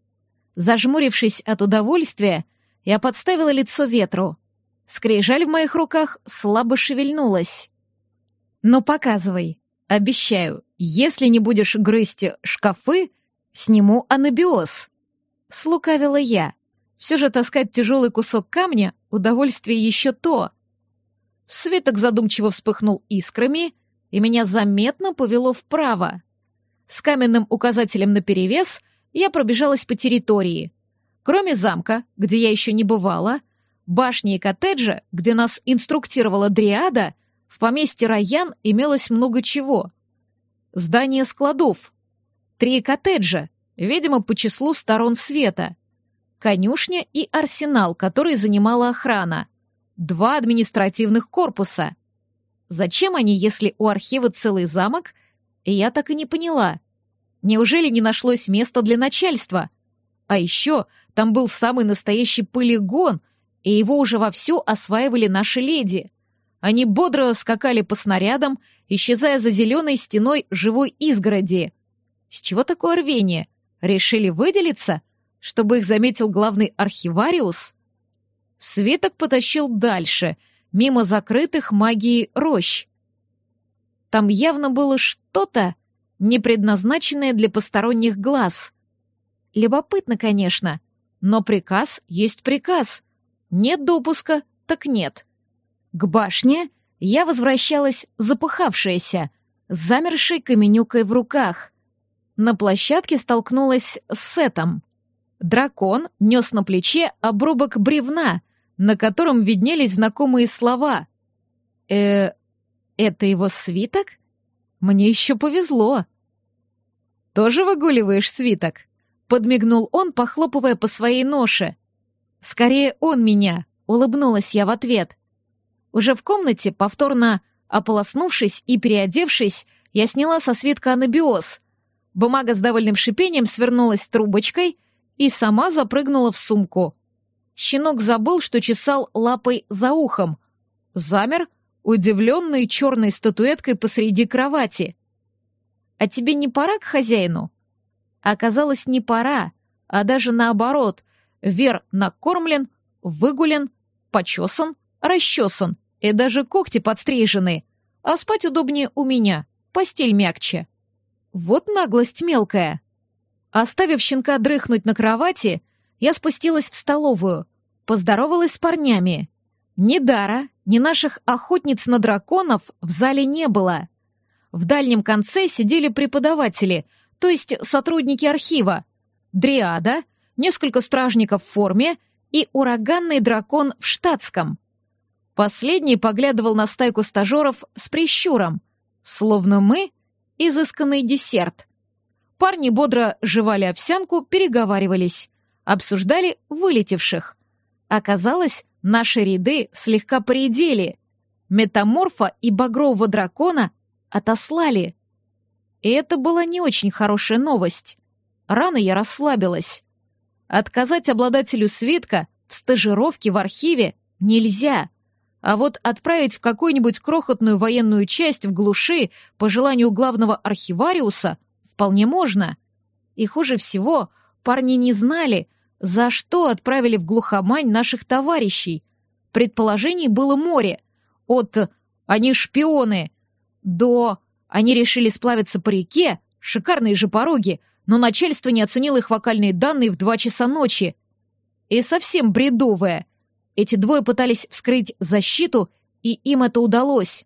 Зажмурившись от удовольствия, я подставила лицо ветру. Скрижаль в моих руках слабо шевельнулась. «Ну, показывай. Обещаю, если не будешь грызть шкафы, сниму анабиоз». Слукавила я. Все же таскать тяжелый кусок камня — удовольствие еще то. Светок задумчиво вспыхнул искрами, и меня заметно повело вправо. С каменным указателем наперевес я пробежалась по территории. Кроме замка, где я еще не бывала, башни и коттеджа, где нас инструктировала Дриада, в поместье Раян имелось много чего. Здание складов. три коттеджа, видимо, по числу сторон света, конюшня и арсенал, который занимала охрана, два административных корпуса. Зачем они, если у архива целый замок? Я так и не поняла. Неужели не нашлось места для начальства? А еще там был самый настоящий полигон, и его уже вовсю осваивали наши леди. Они бодро скакали по снарядам, исчезая за зеленой стеной живой изгороди. С чего такое рвение? Решили выделиться, чтобы их заметил главный архивариус? Светок потащил дальше, мимо закрытых магией рощ. Там явно было что-то, не предназначенное для посторонних глаз. Любопытно, конечно, но приказ есть приказ. Нет допуска, так нет. К башне я возвращалась запыхавшаяся, с замершей каменюкой в руках. На площадке столкнулась с Сетом. Дракон нес на плече обрубок бревна, на котором виднелись знакомые слова. «Э, это его свиток? Мне еще повезло». «Тоже выгуливаешь свиток?» — подмигнул он, похлопывая по своей ноше. «Скорее он меня», — улыбнулась я в ответ. Уже в комнате, повторно ополоснувшись и переодевшись, я сняла со свитка анабиоз. Бумага с довольным шипением свернулась трубочкой и сама запрыгнула в сумку. Щенок забыл, что чесал лапой за ухом. Замер, удивленный черной статуэткой посреди кровати. «А тебе не пора к хозяину?» Оказалось, не пора, а даже наоборот. Вер накормлен, выгулен, почесан, расчесан и даже когти подстрижены. А спать удобнее у меня, постель мягче. Вот наглость мелкая. Оставив щенка дрыхнуть на кровати, я спустилась в столовую, поздоровалась с парнями. Ни Дара, ни наших охотниц на драконов в зале не было. В дальнем конце сидели преподаватели, то есть сотрудники архива, Дриада, несколько стражников в форме и ураганный дракон в штатском. Последний поглядывал на стайку стажеров с прищуром, словно мы — изысканный десерт. Парни бодро жевали овсянку, переговаривались обсуждали вылетевших. Оказалось, наши ряды слегка поредели. Метаморфа и багрового дракона отослали. И это была не очень хорошая новость. Рано я расслабилась. Отказать обладателю свитка в стажировке в архиве нельзя. А вот отправить в какую-нибудь крохотную военную часть в глуши по желанию главного архивариуса вполне можно. И хуже всего, парни не знали, за что отправили в глухомань наших товарищей? Предположений было море. От «они шпионы» до «они решили сплавиться по реке», шикарные же пороги, но начальство не оценило их вокальные данные в два часа ночи. И совсем бредовое. Эти двое пытались вскрыть защиту, и им это удалось.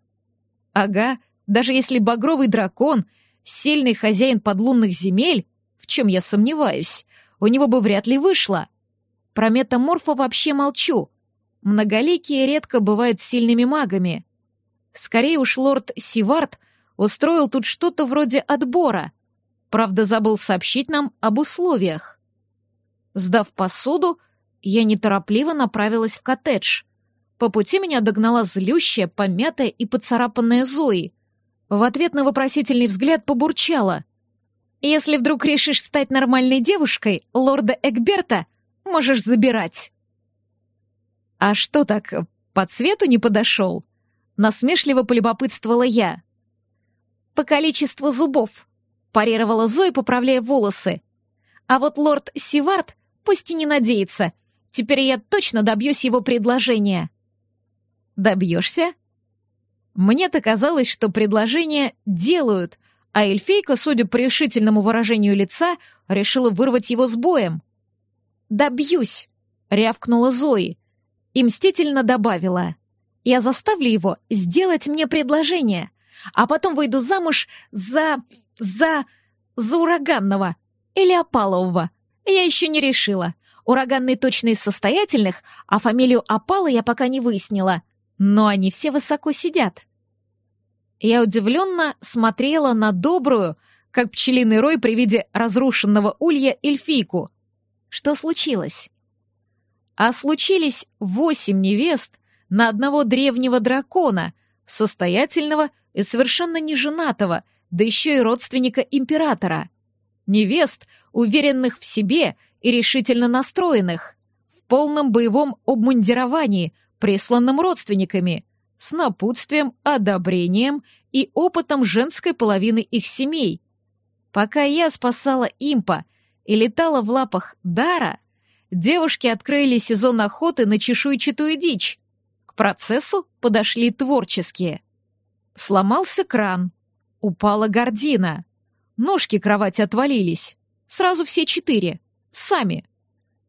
Ага, даже если багровый дракон — сильный хозяин подлунных земель, в чем я сомневаюсь, у него бы вряд ли вышло. Про метаморфа вообще молчу. Многоликие редко бывают сильными магами. Скорее уж лорд Сивард устроил тут что-то вроде отбора. Правда, забыл сообщить нам об условиях. Сдав посуду, я неторопливо направилась в коттедж. По пути меня догнала злющая, помятая и поцарапанная Зои. В ответ на вопросительный взгляд побурчала. Если вдруг решишь стать нормальной девушкой, лорда Эгберта можешь забирать. А что так, по цвету не подошел? Насмешливо полюбопытствовала я. По количеству зубов, парировала Зоя, поправляя волосы. А вот лорд Сивард пусть и не надеется. Теперь я точно добьюсь его предложения. Добьешься? Мне-то казалось, что предложения делают, а эльфейка, судя по решительному выражению лица, решила вырвать его с боем. «Добьюсь!» — рявкнула Зои и мстительно добавила. «Я заставлю его сделать мне предложение, а потом выйду замуж за... за... за ураганного или опалового. Я еще не решила. Ураганный точно из состоятельных, а фамилию опала я пока не выяснила. Но они все высоко сидят». Я удивленно смотрела на добрую, как пчелиный рой при виде разрушенного улья эльфийку. Что случилось? А случились восемь невест на одного древнего дракона, состоятельного и совершенно неженатого, да еще и родственника императора. Невест, уверенных в себе и решительно настроенных, в полном боевом обмундировании, присланном родственниками, с напутствием, одобрением и опытом женской половины их семей. Пока я спасала импа и летала в лапах Дара, девушки открыли сезон охоты на чешуйчатую дичь. К процессу подошли творческие. Сломался кран, упала гордина, ножки кровати отвалились, сразу все четыре, сами.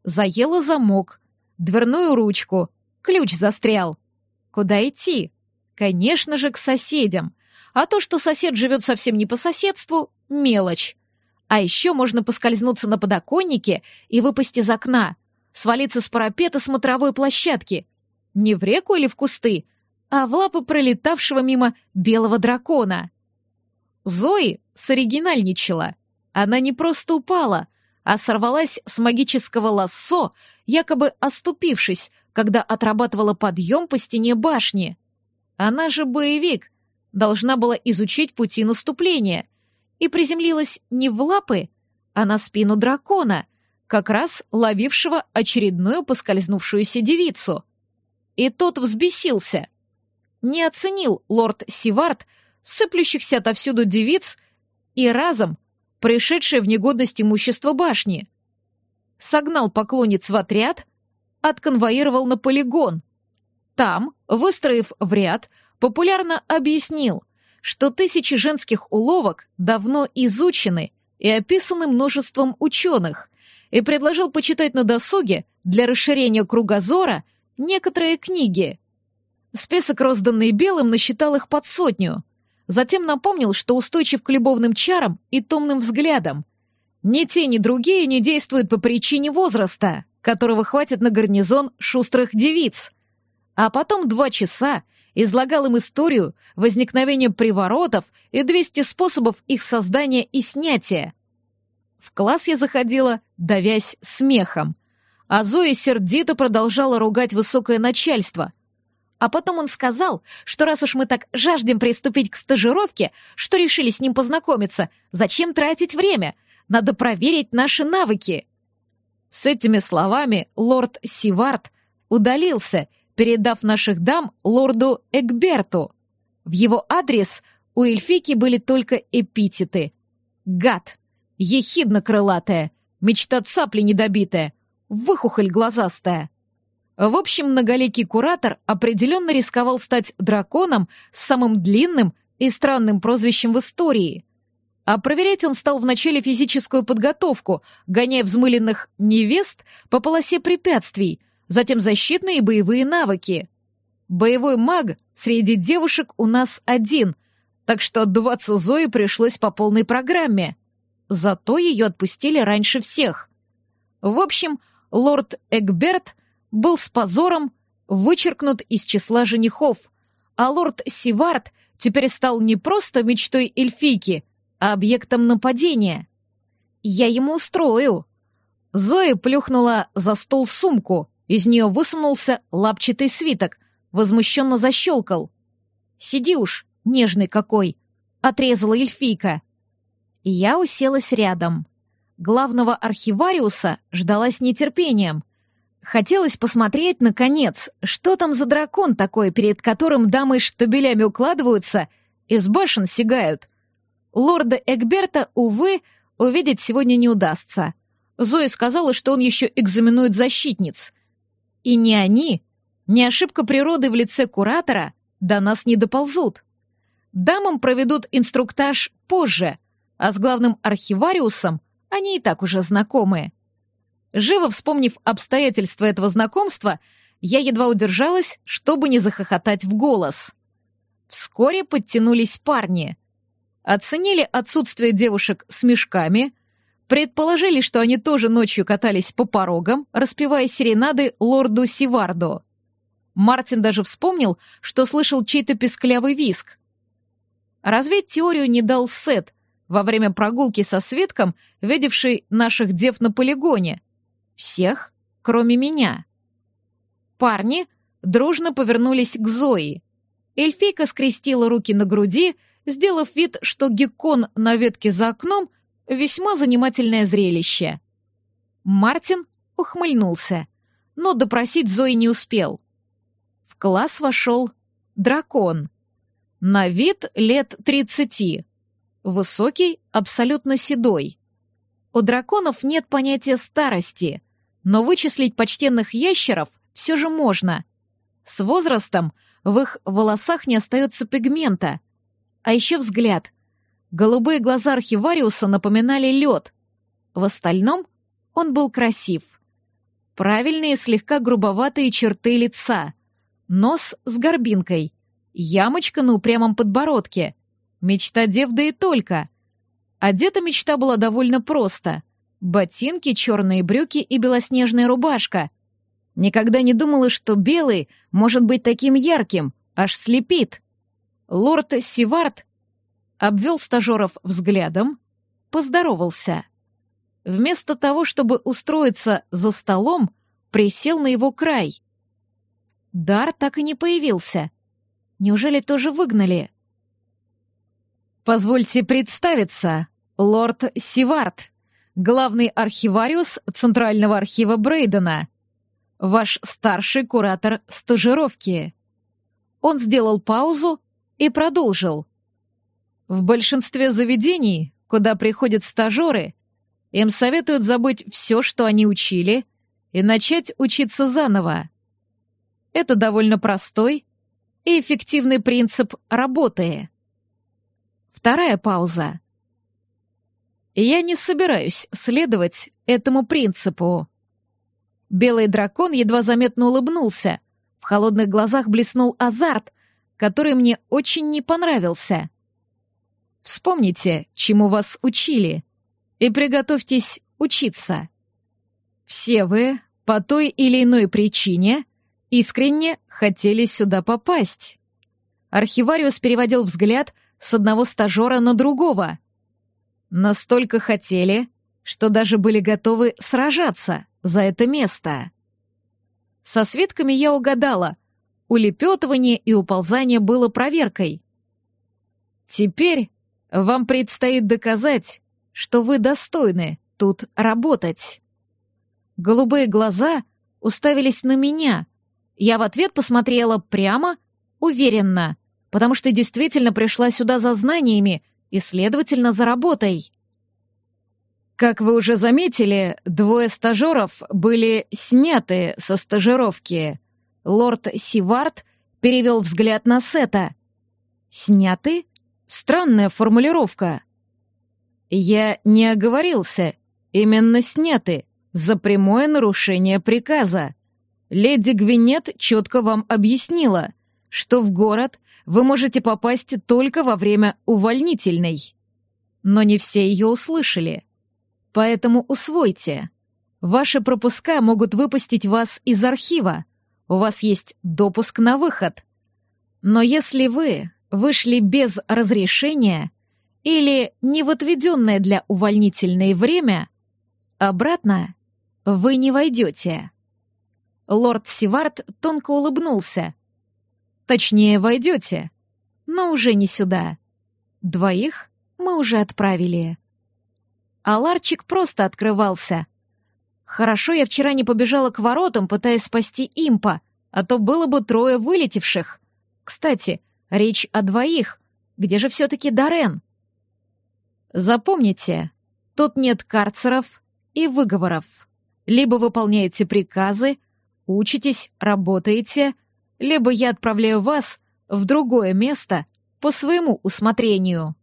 Заела замок, дверную ручку, ключ застрял. Куда идти? Конечно же, к соседям. А то, что сосед живет совсем не по соседству, мелочь. А еще можно поскользнуться на подоконнике и выпасть из окна, свалиться с парапета смотровой площадки. Не в реку или в кусты, а в лапы пролетавшего мимо белого дракона. Зои соригинальничала. Она не просто упала, а сорвалась с магического лассо, якобы оступившись, когда отрабатывала подъем по стене башни. Она же боевик, должна была изучить пути наступления и приземлилась не в лапы, а на спину дракона, как раз ловившего очередную поскользнувшуюся девицу. И тот взбесился. Не оценил лорд Сивард сыплющихся отовсюду девиц и разом пришедшее в негодность имущество башни. Согнал поклонниц в отряд, отконвоировал на полигон. Там, выстроив в ряд, популярно объяснил, что тысячи женских уловок давно изучены и описаны множеством ученых, и предложил почитать на досуге для расширения кругозора некоторые книги. Список, розданный белым, насчитал их под сотню. Затем напомнил, что устойчив к любовным чарам и томным взглядам. Ни те, ни другие не действуют по причине возраста, которого хватит на гарнизон шустрых девиц. А потом два часа излагал им историю возникновения приворотов и 200 способов их создания и снятия. В класс я заходила, давясь смехом, а Зоя сердито продолжала ругать высокое начальство. А потом он сказал, что раз уж мы так жаждем приступить к стажировке, что решили с ним познакомиться, зачем тратить время? Надо проверить наши навыки. С этими словами лорд Сивард удалился передав наших дам лорду Эгберту. В его адрес у эльфики были только эпитеты. Гад, ехидно-крылатая, мечта цапли недобитая, выхухоль глазастая. В общем, многоликий куратор определенно рисковал стать драконом с самым длинным и странным прозвищем в истории. А проверять он стал вначале физическую подготовку, гоняя взмыленных невест по полосе препятствий, затем защитные и боевые навыки. Боевой маг среди девушек у нас один, так что отдуваться Зои пришлось по полной программе. Зато ее отпустили раньше всех. В общем, лорд Эгберт был с позором вычеркнут из числа женихов, а лорд Сивард теперь стал не просто мечтой эльфийки, а объектом нападения. «Я ему устрою». Зоя плюхнула за стол сумку, из нее высунулся лапчатый свиток, возмущенно защелкал. «Сиди уж, нежный какой!» — отрезала эльфийка. Я уселась рядом. Главного архивариуса ждала с нетерпением. Хотелось посмотреть, наконец, что там за дракон такой, перед которым дамы штабелями укладываются и с башен сигают. Лорда Эгберта, увы, увидеть сегодня не удастся. Зоя сказала, что он еще экзаменует защитниц. И ни они, ни ошибка природы в лице куратора до нас не доползут. Дамам проведут инструктаж позже, а с главным архивариусом они и так уже знакомы. Живо вспомнив обстоятельства этого знакомства, я едва удержалась, чтобы не захохотать в голос. Вскоре подтянулись парни. Оценили отсутствие девушек с мешками — Предположили, что они тоже ночью катались по порогам, распевая серенады лорду Сиварду. Мартин даже вспомнил, что слышал чей-то песклявый виск. Разве теорию не дал Сет, во время прогулки со Светком, видевший наших дев на полигоне. Всех, кроме меня. Парни дружно повернулись к Зои. Эльфийка скрестила руки на груди, сделав вид, что геккон на ветке за окном — весьма занимательное зрелище. Мартин ухмыльнулся, но допросить Зои не успел. В класс вошел дракон. На вид лет тридцати. Высокий, абсолютно седой. У драконов нет понятия старости, но вычислить почтенных ящеров все же можно. С возрастом в их волосах не остается пигмента. А еще взгляд. Голубые глаза архивариуса напоминали лед. В остальном он был красив. Правильные, слегка грубоватые черты лица. Нос с горбинкой. Ямочка на упрямом подбородке. Мечта дев да и только. Одета мечта была довольно просто. Ботинки, черные брюки и белоснежная рубашка. Никогда не думала, что белый может быть таким ярким, аж слепит. Лорд Сивард обвел стажеров взглядом, поздоровался. Вместо того, чтобы устроиться за столом, присел на его край. Дар так и не появился. Неужели тоже выгнали? «Позвольте представиться, лорд Сивард, главный архивариус Центрального архива Брейдена», ваш старший куратор стажировки». Он сделал паузу и продолжил. «В большинстве заведений, куда приходят стажеры, им советуют забыть все, что они учили, и начать учиться заново. Это довольно простой и эффективный принцип работы». Вторая пауза. «Я не собираюсь следовать этому принципу», Белый дракон едва заметно улыбнулся. В холодных глазах блеснул азарт, который мне очень не понравился. Вспомните, чему вас учили, и приготовьтесь учиться. Все вы, по той или иной причине, искренне хотели сюда попасть. Архивариус переводил взгляд с одного стажера на другого. Настолько хотели, что даже были готовы сражаться за это место. Со свитками я угадала. Улепетывание и уползание было проверкой. Теперь вам предстоит доказать, что вы достойны тут работать. Голубые глаза уставились на меня. Я в ответ посмотрела прямо, уверенно, потому что действительно пришла сюда за знаниями и, следовательно, за работой. Как вы уже заметили, двое стажеров были сняты со стажировки. Лорд Сивард перевел взгляд на Сета. «Сняты? Странная формулировка». «Я не оговорился. Именно сняты. За прямое нарушение приказа. Леди Гвинет четко вам объяснила, что в город вы можете попасть только во время увольнительной». Но не все ее услышали. Поэтому усвойте. Ваши пропуска могут выпустить вас из архива. У вас есть допуск на выход. Но если вы вышли без разрешения или не в отведенное для увольнительное время, обратно вы не войдете. Лорд Сивард тонко улыбнулся. Точнее, войдете, но уже не сюда. Двоих мы уже отправили а ларчик просто открывался. Хорошо я вчера не побежала к воротам, пытаясь спасти импа, а то было бы трое вылетевших. Кстати, речь о двоих. Где же все-таки Дарен? Запомните, тут нет карцеров и выговоров. Либо выполняете приказы, учитесь, работаете, либо я отправляю вас в другое место по своему усмотрению.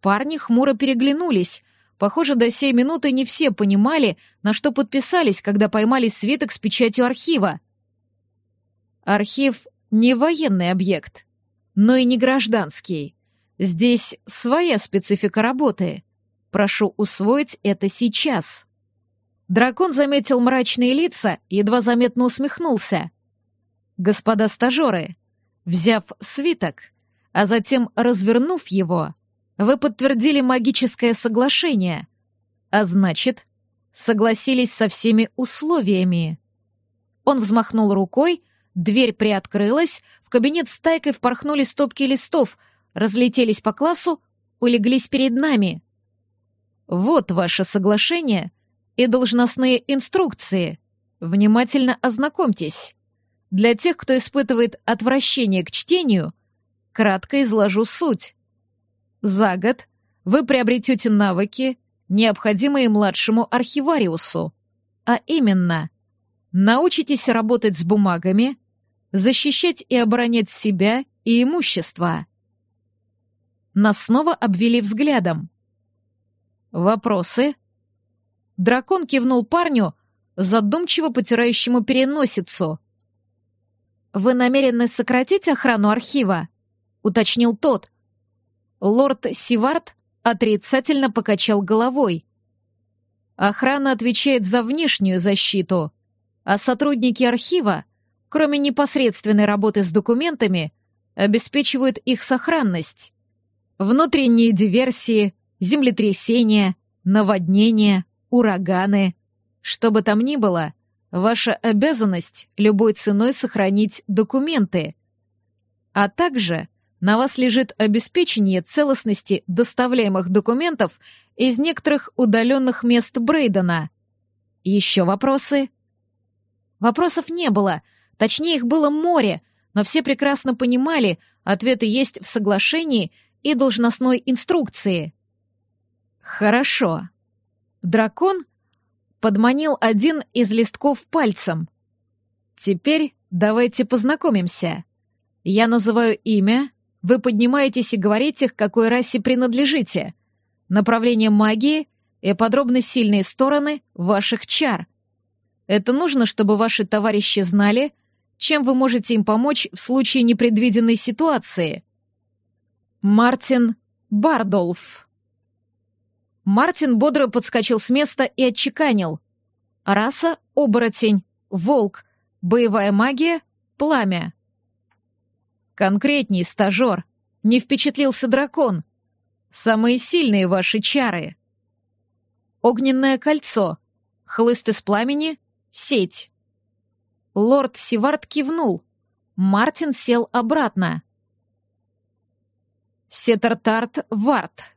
Парни хмуро переглянулись. Похоже, до сей минуты не все понимали, на что подписались, когда поймали свиток с печатью архива. Архив — не военный объект, но и не гражданский. Здесь своя специфика работы. Прошу усвоить это сейчас. Дракон заметил мрачные лица и едва заметно усмехнулся. «Господа стажеры, взяв свиток, а затем развернув его, Вы подтвердили магическое соглашение, а значит, согласились со всеми условиями. Он взмахнул рукой, дверь приоткрылась, в кабинет с тайкой впорхнули стопки листов, разлетелись по классу, улеглись перед нами. Вот ваше соглашение и должностные инструкции. Внимательно ознакомьтесь. Для тех, кто испытывает отвращение к чтению, кратко изложу суть. За год вы приобретете навыки, необходимые младшему архивариусу, а именно научитесь работать с бумагами, защищать и оборонять себя и имущество. Нас снова обвели взглядом. Вопросы? Дракон кивнул парню, задумчиво потирающему переносицу. «Вы намерены сократить охрану архива?» — уточнил тот. Лорд Сивард отрицательно покачал головой. Охрана отвечает за внешнюю защиту, а сотрудники архива, кроме непосредственной работы с документами, обеспечивают их сохранность. Внутренние диверсии, землетрясения, наводнения, ураганы. Что бы там ни было, ваша обязанность любой ценой сохранить документы. А также на вас лежит обеспечение целостности доставляемых документов из некоторых удаленных мест Брейдена. Еще вопросы? Вопросов не было, точнее их было море, но все прекрасно понимали, ответы есть в соглашении и должностной инструкции. Хорошо. Дракон подманил один из листков пальцем. Теперь давайте познакомимся. Я называю имя, вы поднимаетесь и говорите, к какой расе принадлежите, направление магии и подробно сильные стороны ваших чар. Это нужно, чтобы ваши товарищи знали, чем вы можете им помочь в случае непредвиденной ситуации. Мартин Бардолф. Мартин бодро подскочил с места и отчеканил. Раса — оборотень, волк, боевая магия — пламя. Конкретней, стажер. Не впечатлился дракон. Самые сильные ваши чары. Огненное кольцо. Хлыст из пламени. Сеть. Лорд Сивард кивнул. Мартин сел обратно. Сетартарт Вард.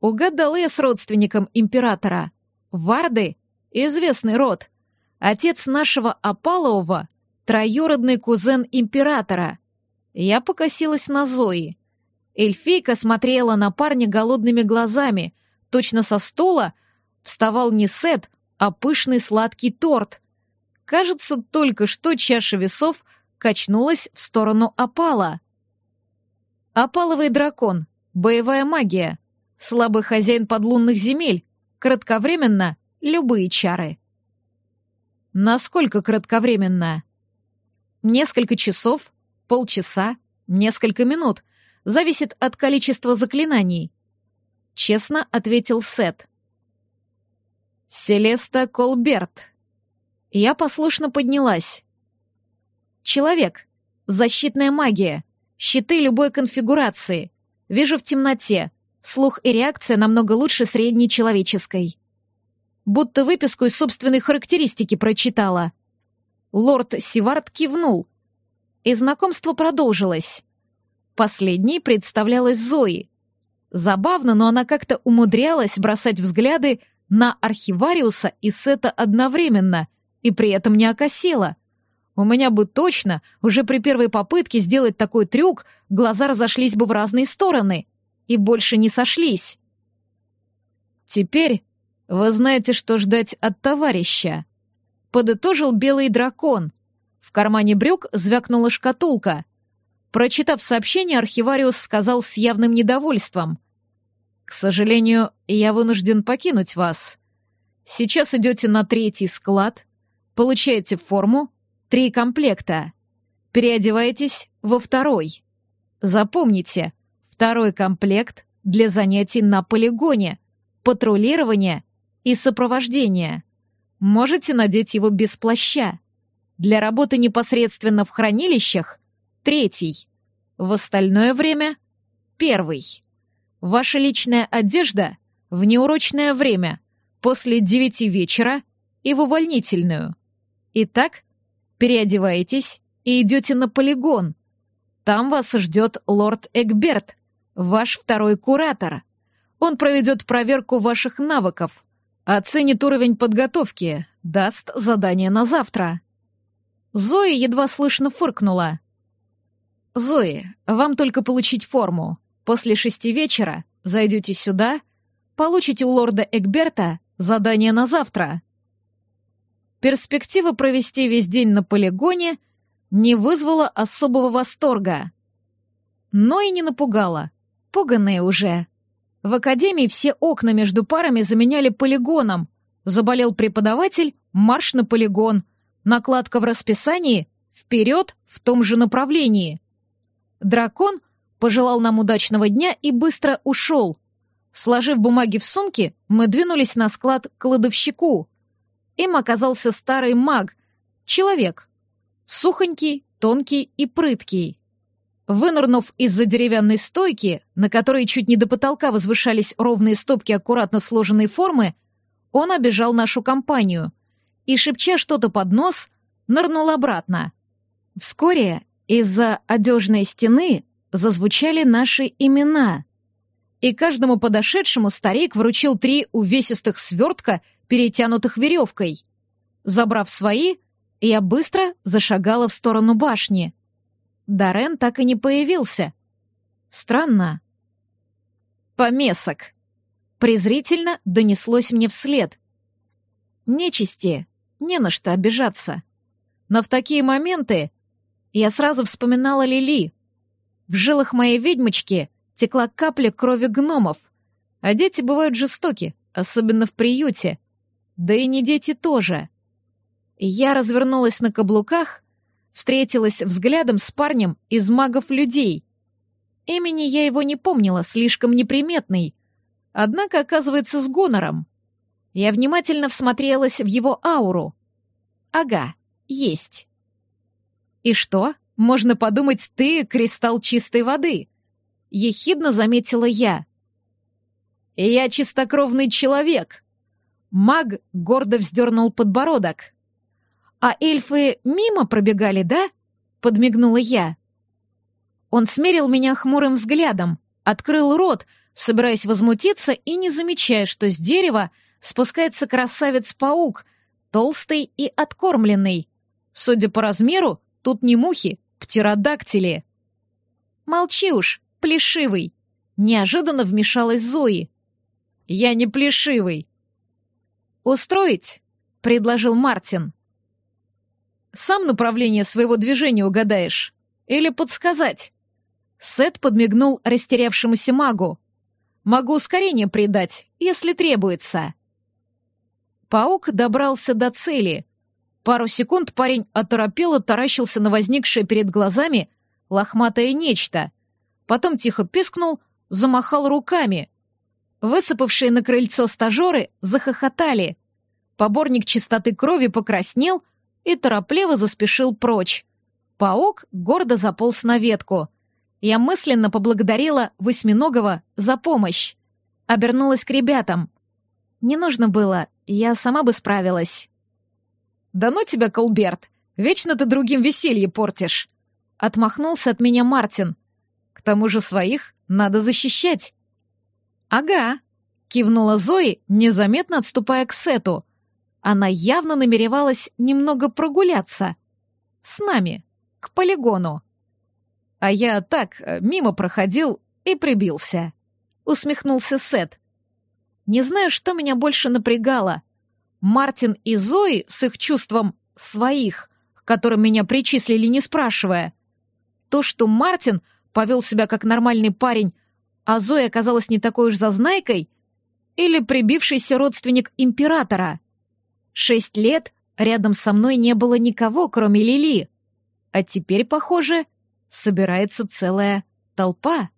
Угадал я с родственником императора. Варды — известный род. Отец нашего Апалового — троюродный кузен императора. Я покосилась на Зои. Эльфийка смотрела на парня голодными глазами. Точно со стула вставал не сет, а пышный сладкий торт. Кажется, только что чаша весов качнулась в сторону опала. Опаловый дракон, боевая магия, слабый хозяин подлунных земель, кратковременно любые чары. Насколько кратковременно? Несколько часов, полчаса, несколько минут. Зависит от количества заклинаний. Честно ответил Сет. Селеста Колберт. Я послушно поднялась. Человек. Защитная магия. Щиты любой конфигурации. Вижу в темноте. Слух и реакция намного лучше средней человеческой. Будто выписку из собственной характеристики прочитала. Лорд Сивард кивнул, и знакомство продолжилось. Последней представлялась Зои. Забавно, но она как-то умудрялась бросать взгляды на архивариуса и Сета одновременно, и при этом не окосела. У меня бы точно, уже при первой попытке сделать такой трюк, глаза разошлись бы в разные стороны и больше не сошлись. Теперь вы знаете, что ждать от товарища. Подытожил белый дракон, в кармане брюк звякнула шкатулка. Прочитав сообщение, архивариус сказал с явным недовольством. «К сожалению, я вынужден покинуть вас. Сейчас идете на третий склад, получаете форму, три комплекта. Переодеваетесь во второй. Запомните, второй комплект для занятий на полигоне, патрулирования и сопровождения. Можете надеть его без плаща. Для работы непосредственно в хранилищах — третий. В остальное время — первый. Ваша личная одежда в неурочное время, после девяти вечера и в увольнительную. Итак, переодеваетесь и идете на полигон. Там вас ждет лорд Эгберт, ваш второй куратор. Он проведет проверку ваших навыков, оценит уровень подготовки, даст задание на завтра. Зои едва слышно фыркнула. «Зои, вам только получить форму. После шести вечера зайдете сюда, получите у лорда Эгберта задание на завтра». Перспектива провести весь день на полигоне не вызвала особого восторга. Но и не напугала. Пуганные уже. В академии все окна между парами заменяли полигоном. Заболел преподаватель — марш на полигон. Накладка в расписании — вперед в том же направлении. Дракон пожелал нам удачного дня и быстро ушел. Сложив бумаги в сумке, мы двинулись на склад к кладовщику. Им оказался старый маг, человек. Сухонький, тонкий и прыткий. Вынырнув из-за деревянной стойки, на которой чуть не до потолка возвышались ровные стопки аккуратно сложенной формы, он обежал нашу компанию и, шепча что-то под нос, нырнул обратно. Вскоре из-за одежной стены зазвучали наши имена. И каждому подошедшему старик вручил три увесистых свертка, перетянутых веревкой. Забрав свои, я быстро зашагала в сторону башни — Дарен так и не появился. Странно. «Помесок!» Презрительно донеслось мне вслед. Нечисти, не на что обижаться. Но в такие моменты я сразу вспоминала Лили. В жилах моей ведьмочки текла капля крови гномов, а дети бывают жестоки, особенно в приюте. Да и не дети тоже. Я развернулась на каблуках встретилась взглядом с парнем из магов-людей. Имени я его не помнила, слишком неприметный. Однако, оказывается, с гонором. Я внимательно всмотрелась в его ауру. Ага, есть. И что? Можно подумать, ты кристалл чистой воды. Ехидно заметила я. Я чистокровный человек. Маг гордо вздернул подбородок. «А эльфы мимо пробегали, да?» — подмигнула я. Он смерил меня хмурым взглядом, открыл рот, собираясь возмутиться и не замечая, что с дерева спускается красавец-паук, толстый и откормленный. Судя по размеру, тут не мухи, птеродактили. «Молчи уж, плешивый!» — неожиданно вмешалась Зои. «Я не плешивый!» «Устроить?» — предложил Мартин. Сам направление своего движения угадаешь? Или подсказать?» Сет подмигнул растерявшемуся магу. «Могу ускорение придать, если требуется». Паук добрался до цели. Пару секунд парень оторопело таращился на возникшее перед глазами лохматое нечто. Потом тихо пискнул, замахал руками. Высыпавшие на крыльцо стажеры захохотали. Поборник чистоты крови покраснел — и торопливо заспешил прочь. Паук гордо заполз на ветку. Я мысленно поблагодарила Восьминогого за помощь. Обернулась к ребятам. Не нужно было, я сама бы справилась. «Да ну тебя, Колберт! Вечно ты другим веселье портишь!» Отмахнулся от меня Мартин. «К тому же своих надо защищать». «Ага», — кивнула Зои, незаметно отступая к Сету. Она явно намеревалась немного прогуляться. С нами, к полигону. А я так, э, мимо проходил и прибился. Усмехнулся Сет. Не знаю, что меня больше напрягало. Мартин и Зои с их чувством «своих», к которым меня причислили, не спрашивая. То, что Мартин повел себя как нормальный парень, а Зоя оказалась не такой уж зазнайкой, или прибившийся родственник императора — Шесть лет рядом со мной не было никого, кроме Лили. А теперь, похоже, собирается целая толпа.